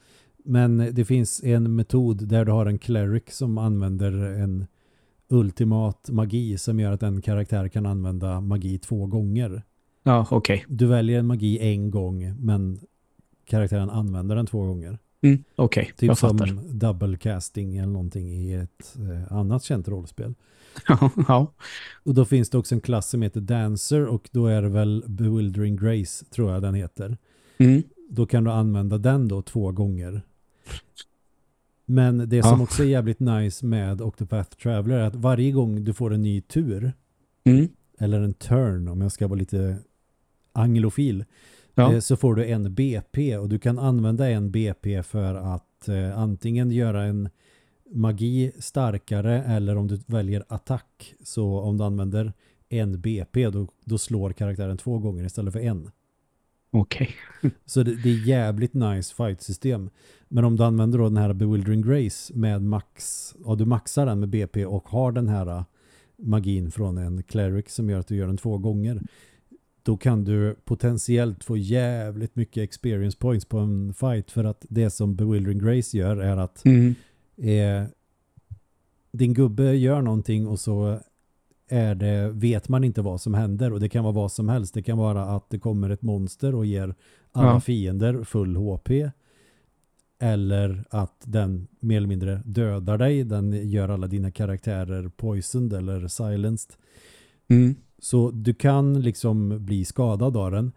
Speaker 1: Men det finns en metod där du har en cleric som använder en ultimat magi som gör att en karaktär kan använda magi två gånger.
Speaker 2: Ja, okej.
Speaker 1: Du väljer en magi en gång men karaktären använder den två gånger.
Speaker 2: Mm, okej,
Speaker 1: Typ
Speaker 2: jag
Speaker 1: som
Speaker 2: fattar.
Speaker 1: double casting eller någonting i ett eh, annat känt rollspel.
Speaker 2: ja.
Speaker 1: Och då finns det också en klass som heter Dancer och då är det väl Bewildering Grace tror jag den heter.
Speaker 2: Mm.
Speaker 1: Då kan du använda den då två gånger. Men det som
Speaker 2: Ja.
Speaker 1: också är jävligt nice med Octopath Traveler är att varje gång du får en ny tur
Speaker 2: Mm.
Speaker 1: eller en turn om jag ska vara lite anglofil
Speaker 2: Ja.
Speaker 1: eh, så får du en BP och du kan använda en BP för att eh, antingen göra en magi starkare eller om du väljer attack så om du använder en BP då, då slår karaktären två gånger istället för en.
Speaker 2: Okej.
Speaker 1: Så det, det är jävligt nice fight-system. Men om du använder då den här Bewildering Grace med max, ja du maxar den med BP och har den här äh, magin från en cleric som gör att du gör den två gånger. Då kan du potentiellt få jävligt mycket experience points på en fight för att det som Bewildering Grace gör är att
Speaker 2: Mm.
Speaker 1: eh, din gubbe gör någonting och så är det, vet man inte vad som händer och det kan vara vad som helst. Det kan vara att det kommer ett monster och ger alla
Speaker 2: Ja.
Speaker 1: fiender full HP eller att den mer eller mindre dödar dig. Den gör alla dina karaktärer poisoned eller silenced.
Speaker 2: Mm.
Speaker 1: Så du kan liksom bli skadad av den.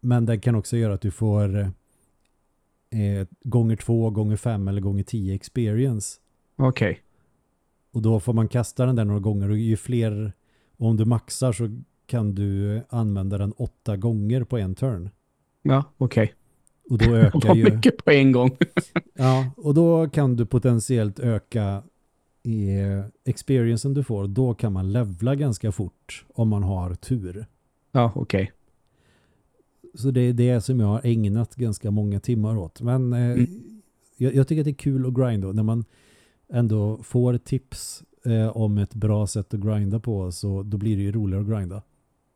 Speaker 1: Men den kan också göra att du får eh, gånger två, gånger fem eller gånger tio experience.
Speaker 2: Okej.
Speaker 1: Och då får man kasta den där några gånger och ju fler, om du maxar så kan du använda den åtta gånger på en turn.
Speaker 2: Ja, okej.
Speaker 1: Och då ökar ju,
Speaker 2: mycket på en gång.
Speaker 1: ja, och då kan du potentiellt öka i eh, experiencen du får. Då kan man levla ganska fort om man har tur.
Speaker 2: Ja, okej.
Speaker 1: Så det är det som jag har ägnat ganska många timmar åt. Men eh,
Speaker 2: Mm.
Speaker 1: jag, jag tycker att det är kul att grinda. När man ändå får tips eh, om ett bra sätt att grinda på så då blir det ju roligare att grinda.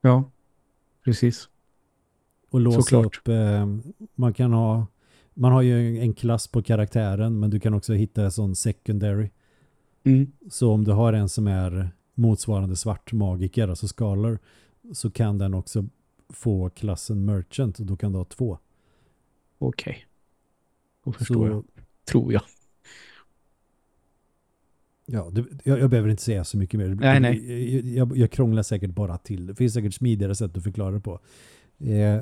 Speaker 2: Ja, precis.
Speaker 1: Och låsa
Speaker 2: Såklart.
Speaker 1: upp, eh, man kan ha, man har ju en klass på karaktären men du kan också hitta en sån secondary.
Speaker 2: Mm.
Speaker 1: Så om du har en som är motsvarande svart magiker, alltså Scholar, så kan den också få klassen merchant och då kan du ha två.
Speaker 2: Okej. Då förstår
Speaker 1: Så,
Speaker 2: jag. Tror jag.
Speaker 1: ja, det, jag, jag behöver inte säga så mycket mer.
Speaker 2: Nej, nej.
Speaker 1: Jag, jag, jag krånglar säkert bara till. Det finns säkert smidigare sätt att förklara det på. Eh,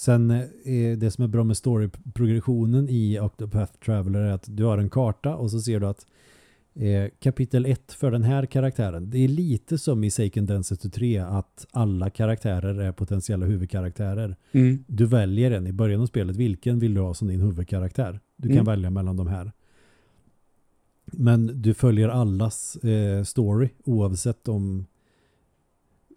Speaker 1: sen eh, det som är bra med story-progressionen i Octopath Traveler är att du har en karta och så ser du att eh, kapitel 1 för den här karaktären, det är lite som i Seiken Densetsu 3 att alla karaktärer är potentiella huvudkaraktärer.
Speaker 2: Mm.
Speaker 1: Du väljer en i början av spelet. Vilken vill du ha som din huvudkaraktär? Du kan
Speaker 2: Mm.
Speaker 1: välja mellan de här. Men du följer allas eh, story oavsett om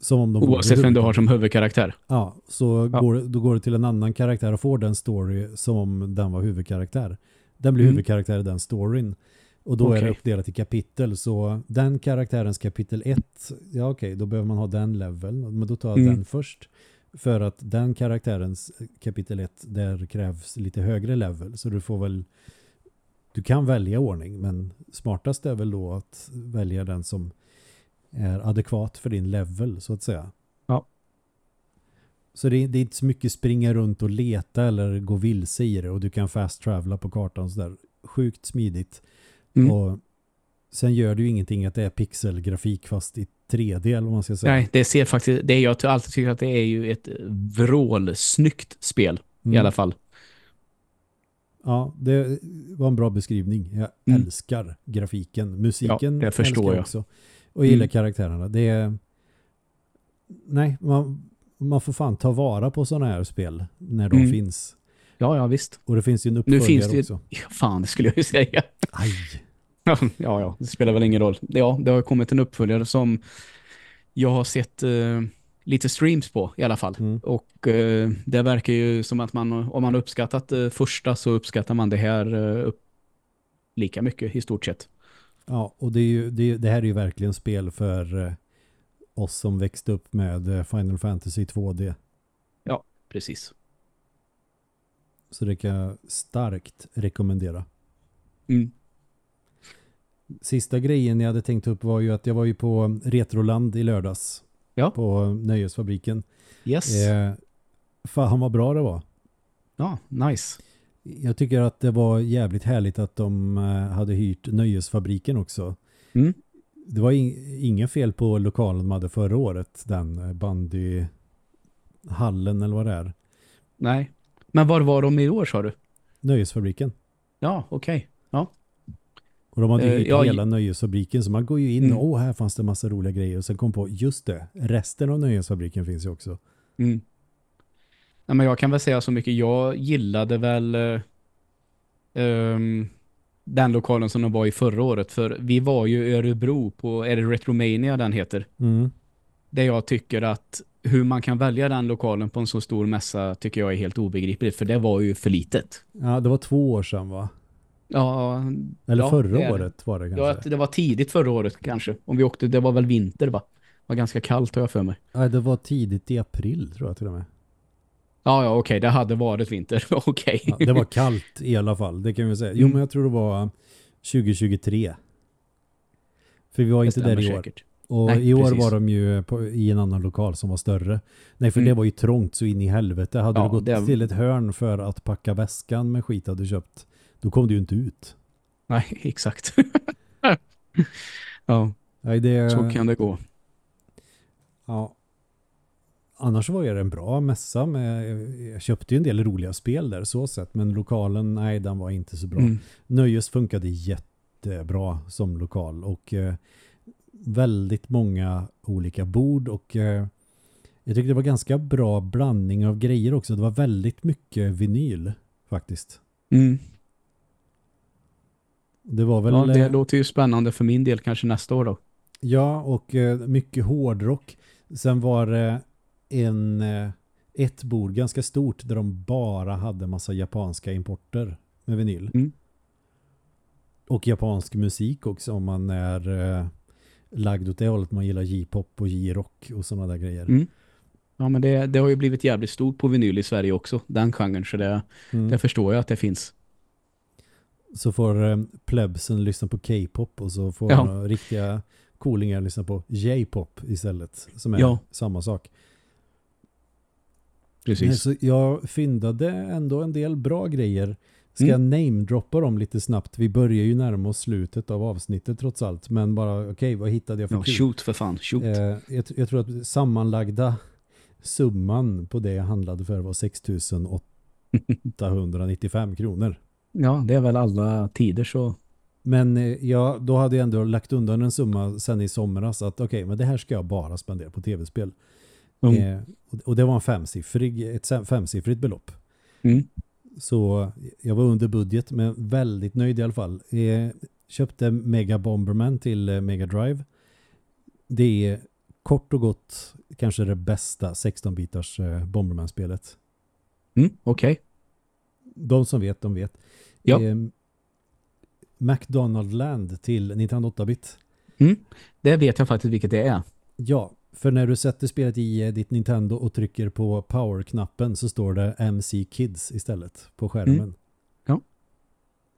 Speaker 1: som om de
Speaker 2: Oavsett vem du har som huvudkaraktär.
Speaker 1: Ja, så
Speaker 2: Ja.
Speaker 1: Går, då går du till en annan karaktär och får den story som om den var huvudkaraktär. Den blir
Speaker 2: Mm.
Speaker 1: huvudkaraktär i den storyn. Och då är det uppdelat i kapitel. Så den karaktärens kapitel 1, ja okej, då behöver man ha den leveln. Men då tar jag
Speaker 2: Mm.
Speaker 1: den först. För att den karaktärens kapitel 1, där krävs lite högre level. Så du får väl, du kan välja ordning. Men smartast är väl då att välja den som är adekvat för din level så att säga.
Speaker 2: Ja.
Speaker 1: Så det är, det är inte så mycket springa runt och leta eller gå vilse i det och du kan fast travela på kartan och sådär. Sjukt smidigt.
Speaker 2: Mm.
Speaker 1: Och sen gör det ju ingenting att det är pixelgrafik fast i 3D eller vad man ska säga.
Speaker 2: Nej, det ser faktiskt, det jag alltid tyckt att det är ju ett vrålsnyggt spel
Speaker 1: Mm.
Speaker 2: i alla fall.
Speaker 1: Ja, det var en bra beskrivning. Jag
Speaker 2: Mm.
Speaker 1: älskar grafiken. Musiken
Speaker 2: Ja, det förstår jag.
Speaker 1: också. Och gillar
Speaker 2: Mm.
Speaker 1: karaktärerna. Det är... Nej, man, man får fan ta vara på sådana här spel när de
Speaker 2: Mm.
Speaker 1: finns.
Speaker 2: Ja, ja visst.
Speaker 1: Och det finns ju en
Speaker 2: Nu
Speaker 1: uppföljare
Speaker 2: finns det
Speaker 1: också.
Speaker 2: ja, fan det skulle jag ju säga.
Speaker 1: Aj!
Speaker 2: Ja, ja, det spelar väl ingen roll. Ja, det har kommit en uppföljare som jag har sett eh, lite streams på i alla fall.
Speaker 1: Mm.
Speaker 2: Och eh, det verkar ju som att man, om man uppskattat eh, första så uppskattar man det här eh, upp lika mycket i stort sett.
Speaker 1: Ja, och det, är ju, det, det här är ju verkligen spel för eh, oss som växte upp med eh, Final Fantasy 2D.
Speaker 2: Precis.
Speaker 1: Så det kan jag starkt rekommendera.
Speaker 2: Mm.
Speaker 1: Sista grejen jag hade tänkt upp var ju att jag var ju på Retroland i lördags.
Speaker 2: Ja.
Speaker 1: På Nöjesfabriken.
Speaker 2: Yes.
Speaker 1: Eh, fan vad bra det var.
Speaker 2: Ja, nice.
Speaker 1: Jag tycker att det var jävligt härligt att de eh, hade hyrt Nöjesfabriken också.
Speaker 2: Mm.
Speaker 1: Det var in, ingen fel på lokalen de hade förra året. Den eh, bandyhallen eller vad det är.
Speaker 2: Nej. Men var var de i år sa du?
Speaker 1: Nöjesfabriken.
Speaker 2: Ja, okej.
Speaker 1: Och de hade
Speaker 2: Eh,
Speaker 1: hyrt
Speaker 2: ja,
Speaker 1: hela Nöjesfabriken så man går ju in
Speaker 2: Mm.
Speaker 1: och åh, här fanns det massa roliga grejer. Och sen kom på, just det, resten av Nöjesfabriken finns ju också.
Speaker 2: Mm. Nej, men jag kan väl säga så mycket. Jag gillade väl eh, ehm, den lokalen som de var i förra året. För vi var ju i Örebro på, är det Retromania den heter?
Speaker 1: Mm.
Speaker 2: Där jag tycker att hur man kan välja den lokalen på en så stor mässa tycker jag är helt obegripligt. För det var ju för litet.
Speaker 1: Ja, det var två år sedan va?
Speaker 2: Ja,
Speaker 1: Eller
Speaker 2: ja,
Speaker 1: förra
Speaker 2: det
Speaker 1: året var det kanske.
Speaker 2: Ja, det var tidigt förra året kanske. Om vi åkte, det var väl vinter va? Det var ganska kallt har jag för mig.
Speaker 1: Nej, det var tidigt i april tror jag till och med.
Speaker 2: Ja, ja okej. Det hade varit vinter. okej.
Speaker 1: Ja, det var kallt i alla fall, det kan vi säga. Jo,
Speaker 2: Mm.
Speaker 1: men jag tror det var 2023. För vi var
Speaker 2: Det
Speaker 1: inte där i år.
Speaker 2: säkert.
Speaker 1: Och
Speaker 2: Nej,
Speaker 1: i år
Speaker 2: precis.
Speaker 1: var de ju på, i en annan lokal som var större. Nej, för
Speaker 2: Mm.
Speaker 1: det var ju trångt så in i helvete. Hade
Speaker 2: Ja,
Speaker 1: du gått
Speaker 2: det-
Speaker 1: till ett hörn för att packa väskan med skit du köpt, då kom du ju inte ut.
Speaker 2: Nej, exakt. ja,
Speaker 1: Nej, det,
Speaker 2: så kan det gå.
Speaker 1: ja. Annars var det en bra mässa. Med, jag köpte ju en del roliga spel där så sett. Men lokalen, nej den var inte så bra.
Speaker 2: Mm.
Speaker 1: Nöjes funkade jättebra som lokal och eh, väldigt många olika bord och eh, jag tyckte det var ganska bra blandning av grejer också. Det var väldigt mycket vinyl faktiskt.
Speaker 2: Mm.
Speaker 1: Det var väl
Speaker 2: Ja, det
Speaker 1: eh,
Speaker 2: låter ju spännande för min del kanske nästa år då.
Speaker 1: ja och eh, mycket hårdrock. Sen var det en eh, ett bord ganska stort där de bara hade massa japanska importer med vinyl.
Speaker 2: Mm.
Speaker 1: Och japansk musik också om man är eh, lagd åt det hållet. Man gillar J-pop och J-rock och sådana där grejer.
Speaker 2: Mm. Ja, men det, det har ju blivit jävligt stort på vinyl i Sverige också, den genren. Så det,
Speaker 1: Mm.
Speaker 2: det förstår jag att det finns.
Speaker 1: Så får eh, plebsen lyssna på K-pop och så får
Speaker 2: Ja.
Speaker 1: riktiga coolingar lyssna på J-pop istället. Som är
Speaker 2: Ja.
Speaker 1: samma sak.
Speaker 2: Precis.
Speaker 1: Nej, Så jag fyndade ändå en del bra grejer. Ska
Speaker 2: Mm.
Speaker 1: jag namedroppa dem lite snabbt? Vi börjar ju närma oss slutet av avsnittet trots allt. Men bara, okej, vad hittade jag för
Speaker 2: Ja,
Speaker 1: kul?
Speaker 2: shoot för fan, shoot.
Speaker 1: Eh, jag, jag tror att sammanlagda summan på det jag handlade för var 6895 kronor.
Speaker 2: Ja, det är väl alla tider så.
Speaker 1: Men eh, ja, då hade jag ändå lagt undan en summa sen i somras att okej, men det här ska jag bara spendera på tv-spel.
Speaker 2: Mm.
Speaker 1: Eh, och, det var en femsiffrig, ett femsiffrigt belopp.
Speaker 2: Mm.
Speaker 1: Så jag var under budget men väldigt nöjd i alla fall. Eh, köpte Mega Bomberman till eh, Mega Drive. Det är kort och gott kanske det bästa 16-bitars eh, Bomberman-spelet.
Speaker 2: Mm, Okej.
Speaker 1: De som vet, de vet.
Speaker 2: Ja.
Speaker 1: Eh, McDonald Land till Nintendo 8-bit.
Speaker 2: Det vet jag faktiskt vilket det är.
Speaker 1: Ja, för när du sätter spelet i ditt Nintendo och trycker på power-knappen så står det MC Kids istället på skärmen.
Speaker 2: Mm. Ja.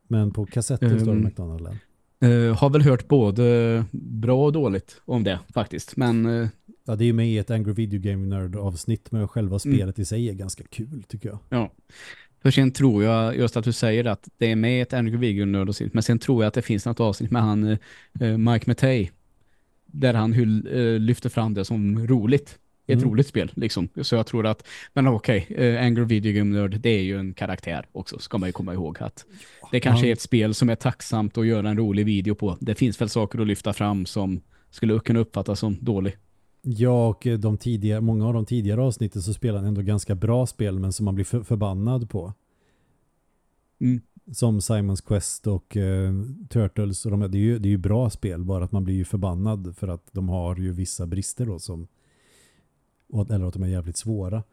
Speaker 1: Men på kassetten står det
Speaker 2: Um,
Speaker 1: McDonald Land.
Speaker 2: Eh, har väl hört både bra och dåligt om det faktiskt. Men eh,
Speaker 1: Ja, det är ju med i ett Angry Video Game Nerd avsnitt men själva
Speaker 2: Mm.
Speaker 1: spelet i sig är ganska kul tycker jag.
Speaker 2: ja. För sen tror jag, just att du säger att det är med ett Andrew Viggo nörd och sitt, men sen tror jag att det finns något avsnitt med han eh, Mike Matei där han hyll, eh, lyfter fram det som roligt. Ett
Speaker 1: Mm.
Speaker 2: roligt spel, liksom. Så jag tror att, men okej, eh, Angry Video Game Nerd, det är ju en karaktär också, ska man ju komma ihåg att det kanske är ett spel som är tacksamt att göra en rolig video på. Det finns väl saker att lyfta fram som skulle kunna uppfattas som dålig.
Speaker 1: Ja, och eh, de tidigare, många av de tidigare avsnitten så spelar han ändå ganska bra spel men som man blir för, förbannad på.
Speaker 2: Mm.
Speaker 1: Som Simons Quest och eh, Turtles. Och de, det, är ju, det är ju bra spel, bara att man blir ju förbannad för att de har ju vissa brister då som eller att de är jävligt svåra.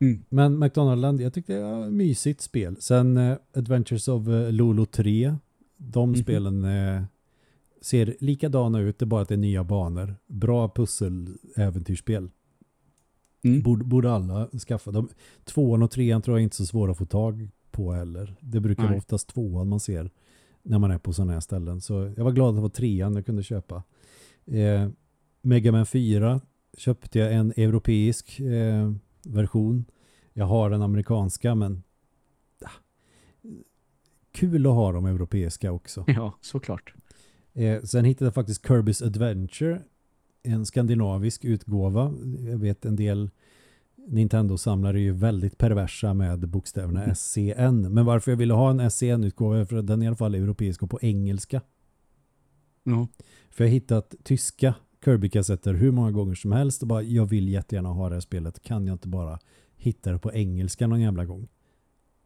Speaker 2: Mm.
Speaker 1: Men McDonald Land, jag tyckte det var ett mysigt spel. Sen eh, Adventures of eh, Lolo 3, de
Speaker 2: Mhm.
Speaker 1: spelen eh, ser likadana ut, det är bara att det är nya banor. Bra pussel-äventyrsspel.
Speaker 2: Mm.
Speaker 1: Borde, borde alla skaffa. De, tvåan och trean tror jag inte är så svåra att få tag på heller. Det brukar
Speaker 2: Nej.
Speaker 1: vara oftast tvåan man ser när man är på sådana här ställen. Så jag var glad att det var trean jag kunde köpa. Eh, Mega Man 4 köpte jag en europeisk eh, version. Jag har den amerikanska men ah, kul att ha de europeiska också.
Speaker 2: Ja, såklart.
Speaker 1: Eh, sen hittade jag faktiskt Kirby's Adventure, en skandinavisk utgåva. Jag vet en del Nintendo-samlare är ju väldigt perversa med bokstäverna
Speaker 2: Mm.
Speaker 1: SCN. Men varför jag ville ha en SCN-utgåva är för att den är i alla fall europeisk och på engelska.
Speaker 2: Ja.
Speaker 1: För jag har hittat tyska Kirby-kassetter hur många gånger som helst och bara jag vill jättegärna ha det här spelet. Kan jag inte bara hitta det på engelska någon jävla gång?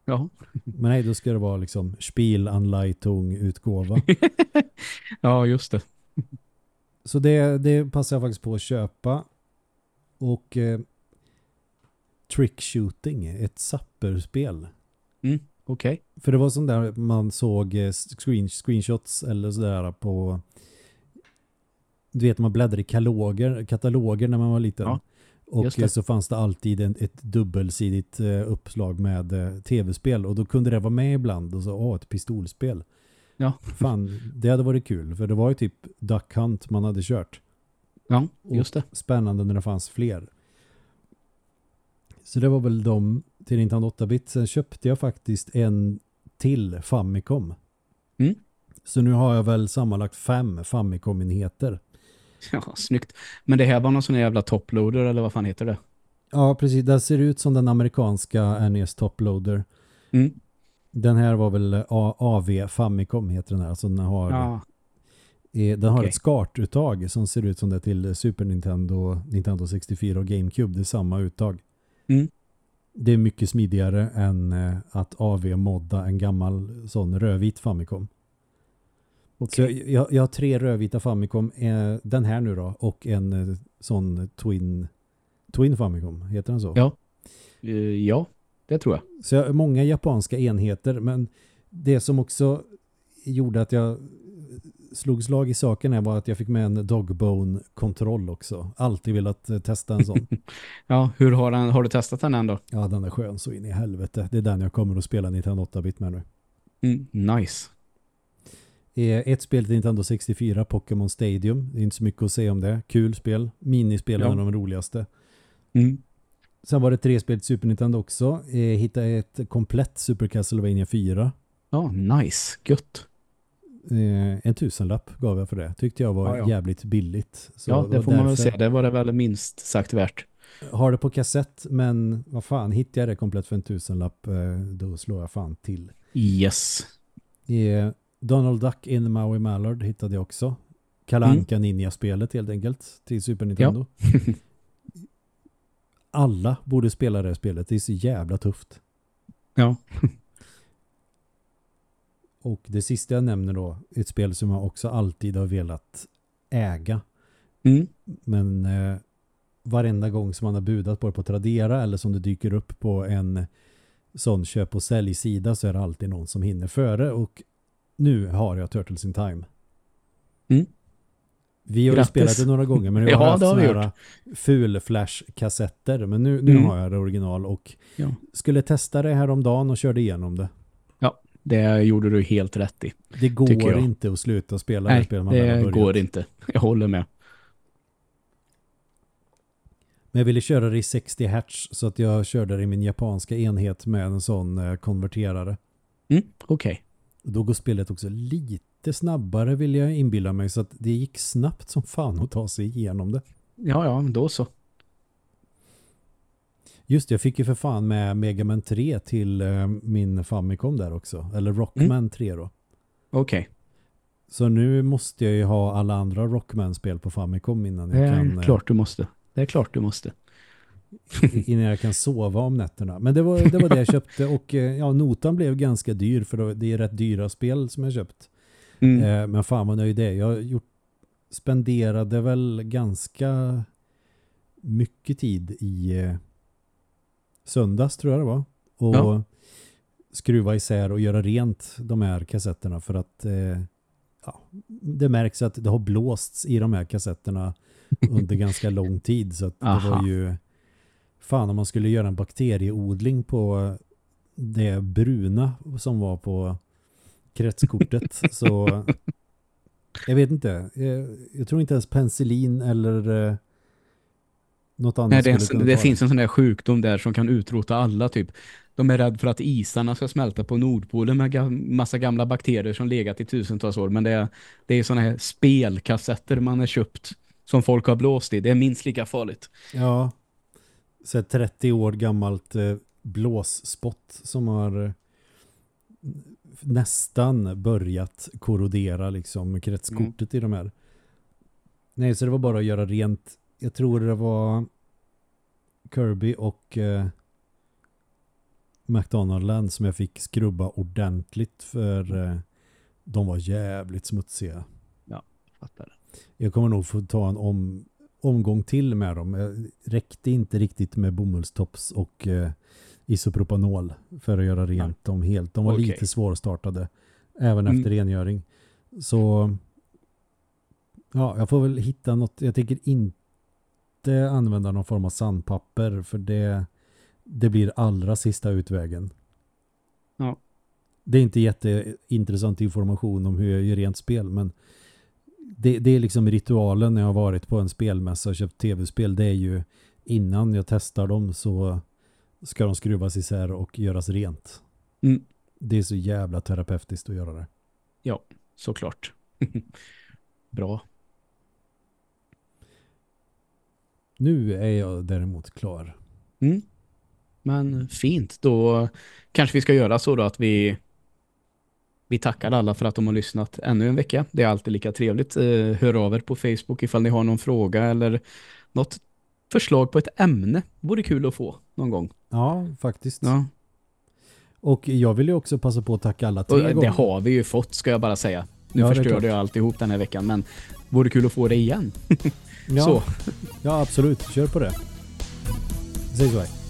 Speaker 2: Ja.
Speaker 1: Men nej, då ska det vara liksom Spielanleitung-utgåva.
Speaker 2: ja, just det.
Speaker 1: Så det, det passar jag faktiskt på att köpa. Och eh, Trick Shooting, ett sapperspel.
Speaker 2: Mm, okej.
Speaker 1: För det var sånt där man såg eh, screen, screenshots eller sådär på du vet man bläddrar i kataloger, kataloger när man var liten.
Speaker 2: Ja,
Speaker 1: och så fanns det alltid en, ett dubbelsidigt eh, uppslag med eh, tv-spel och då kunde det vara med ibland och så, åh, ett pistolspel.
Speaker 2: Ja.
Speaker 1: Fan, det hade varit kul för det var ju typ Duck Hunt man hade kört.
Speaker 2: Ja, just det.
Speaker 1: Spännande när det fanns fler. Så det var väl de till Nintendo 8-bit. Sen köpte jag faktiskt en till Famicom.
Speaker 2: Mm.
Speaker 1: Så nu har jag väl sammanlagt fem Famicom-enheter.
Speaker 2: Ja, snyggt. Men det här var någon sån jävla toploader eller vad fan heter det?
Speaker 1: Ja, precis. Det ser ut som den amerikanska NES Toploader.
Speaker 2: Mm.
Speaker 1: Den här var väl A- AV Famicom heter den här. Alltså den har,
Speaker 2: Ja,
Speaker 1: eh, den har
Speaker 2: okej.
Speaker 1: ett skartuttag som ser ut som det till Super Nintendo, Nintendo 64 och GameCube. Det är samma uttag.
Speaker 2: Mm.
Speaker 1: Det är mycket smidigare än eh, att AV-modda en gammal sån rödvit Famicom. Så jag, jag, har tre rödvita Famicom, eh, den här nu då, och en eh, sån Twin Twin Famicom, heter den så?
Speaker 2: Ja. Eh, ja, det tror jag.
Speaker 1: Så jag många japanska enheter, men det som också gjorde att jag slog slag i saken här var att jag fick med en Dogbone-kontroll också. Alltid velat eh, testa en sån.
Speaker 2: Ja, hur har, han, har du testat den än då?
Speaker 1: ja, den är skön så in i helvete. Det är den jag kommer att spela Nintendo 8-bit med nu.
Speaker 2: Mm, nice.
Speaker 1: Ett spel till Nintendo 64, Pokémon Stadium. Det är inte så mycket att säga om det. Kul spel. Minispel är
Speaker 2: Ja.
Speaker 1: en av de roligaste.
Speaker 2: Mm.
Speaker 1: Sen var det tre spel till Super Nintendo också. Eh, hittade ett komplett Super Castlevania 4.
Speaker 2: Ja, nice. Gött.
Speaker 1: Eh, en tusenlapp gav jag för det. Tyckte jag var
Speaker 2: Ja, ja.
Speaker 1: jävligt billigt. Så
Speaker 2: ja, det får man väl
Speaker 1: därför-
Speaker 2: säga. Det var det väl minst sagt värt.
Speaker 1: Har det på kassett, men vad fan, hittar jag det komplett för en tusenlapp, eh, då slår jag fan till.
Speaker 2: Yes.
Speaker 1: Eh, Donald Duck in Maui Mallard hittade jag också. Kalanka Ninja-spelet helt enkelt till Super Nintendo. Alla borde spela det spelet. Det är så jävla tufft.
Speaker 2: Ja.
Speaker 1: Och det sista jag nämner då, ett spel som jag också alltid har velat äga.
Speaker 2: Mm.
Speaker 1: Men eh, varenda gång som man har budat på det på Tradera eller som det dyker upp på en sån köp- och säljsida så är det alltid någon som hinner före och nu har jag Turtles in Time.
Speaker 2: Mm.
Speaker 1: Vi har
Speaker 2: Grattis.
Speaker 1: spelat det några gånger men jag
Speaker 2: Ja,
Speaker 1: har haft
Speaker 2: vi
Speaker 1: såna här ful flash-kassetter men nu, nu
Speaker 2: Mm.
Speaker 1: har jag det original och
Speaker 2: Ja.
Speaker 1: skulle testa det här om dagen och körde igenom det.
Speaker 2: Det gjorde du helt rätt i.
Speaker 1: Det går inte att sluta spela det
Speaker 2: Nej,
Speaker 1: spel man
Speaker 2: det går inte. Jag håller med.
Speaker 1: Men jag ville köra det i 60 Hz så att jag körde det i min japanska enhet med en sån eh, konverterare.
Speaker 2: Mm. Okej.
Speaker 1: Och då går spelet också lite snabbare vill jag inbilla mig så att det gick snabbt som fan att ta sig igenom det.
Speaker 2: Ja, ja, då så.
Speaker 1: Just det, jag fick ju för fan med Mega Man 3 till eh, min Famicom där också. Eller Rockman 3 då.
Speaker 2: Okej.
Speaker 1: Så nu måste jag ju ha alla andra Rockman-spel på Famicom innan
Speaker 2: Det
Speaker 1: jag,
Speaker 2: är
Speaker 1: kan, eh,
Speaker 2: klart du måste. Det är klart du måste.
Speaker 1: innan jag kan sova om nätterna. Men det var det, var det jag köpte och eh, ja, notan blev ganska dyr för det är rätt dyra spel som jag köpt.
Speaker 2: Mm.
Speaker 1: Eh, men fan vad nöjd det är. Jag gjort, spenderade väl ganska mycket tid i eh, söndags tror jag det var. Och
Speaker 2: Ja.
Speaker 1: skruva isär och göra rent de här kassetterna för att eh, ja, det märks att det har blåsts i de här kassetterna under ganska lång tid. Så att det
Speaker 2: Aha.
Speaker 1: var ju fan om man skulle göra en bakterieodling på det bruna som var på kretskortet så jag vet inte. Jag, jag tror inte ens penicillin eller eh, något annat
Speaker 2: Nej, det, en, det
Speaker 1: ta
Speaker 2: finns en sån där sjukdom där som kan utrota alla typ. De är rädda för att isarna ska smälta på Nordpolen med ga- massa gamla bakterier som legat i tusentals år. Men det är, det är såna här spelkassetter man har köpt som folk har blåst i. Det är minst lika farligt.
Speaker 1: Ja. Så ett 30 år gammalt eh, blåsspott som har eh, nästan börjat korrodera liksom kretskortet i de här. Nej, så det var bara att göra rent. Jag tror det var Kirby och eh, McDonaldland som jag fick skrubba ordentligt för eh, de var jävligt smutsiga.
Speaker 2: Fattar.
Speaker 1: Jag kommer nog få ta en om, omgång till med dem. Jag räckte inte riktigt med bomullstops och eh, isopropanol för att göra rent ja. dem helt. De var okay. lite svårstartade även mm. efter rengöring. Så ja, jag får väl hitta något. Jag tänker inte använda någon form av sandpapper för det, det blir allra sista utvägen.
Speaker 2: Ja.
Speaker 1: Det är inte jätteintressant information om hur jag gör rent spel men det, det är liksom ritualen när jag har varit på en spelmässa och köpt tv-spel. Det är ju innan jag testar dem så ska de skruvas isär och göras rent.
Speaker 2: Mm.
Speaker 1: Det är så jävla terapeutiskt att göra det.
Speaker 2: Ja, såklart. Bra.
Speaker 1: Nu är jag däremot klar.
Speaker 2: Mm. Men fint, då kanske vi ska göra så då att vi vi tackar alla för att de har lyssnat ännu en vecka. Det är alltid lika trevligt. Eh, hör av er på Facebook ifall ni har någon fråga eller något förslag på ett ämne. Vore kul att få någon gång.
Speaker 1: Ja, faktiskt.
Speaker 2: Ja.
Speaker 1: Och jag vill ju också passa på att tacka alla tre
Speaker 2: det gånger. Det har vi ju fått ska jag bara säga. Nu ja, förstörde jag alltihop den här veckan men vore kul att få det igen.
Speaker 1: ja. Så. Ja, absolut. Kör på det. Ses så här.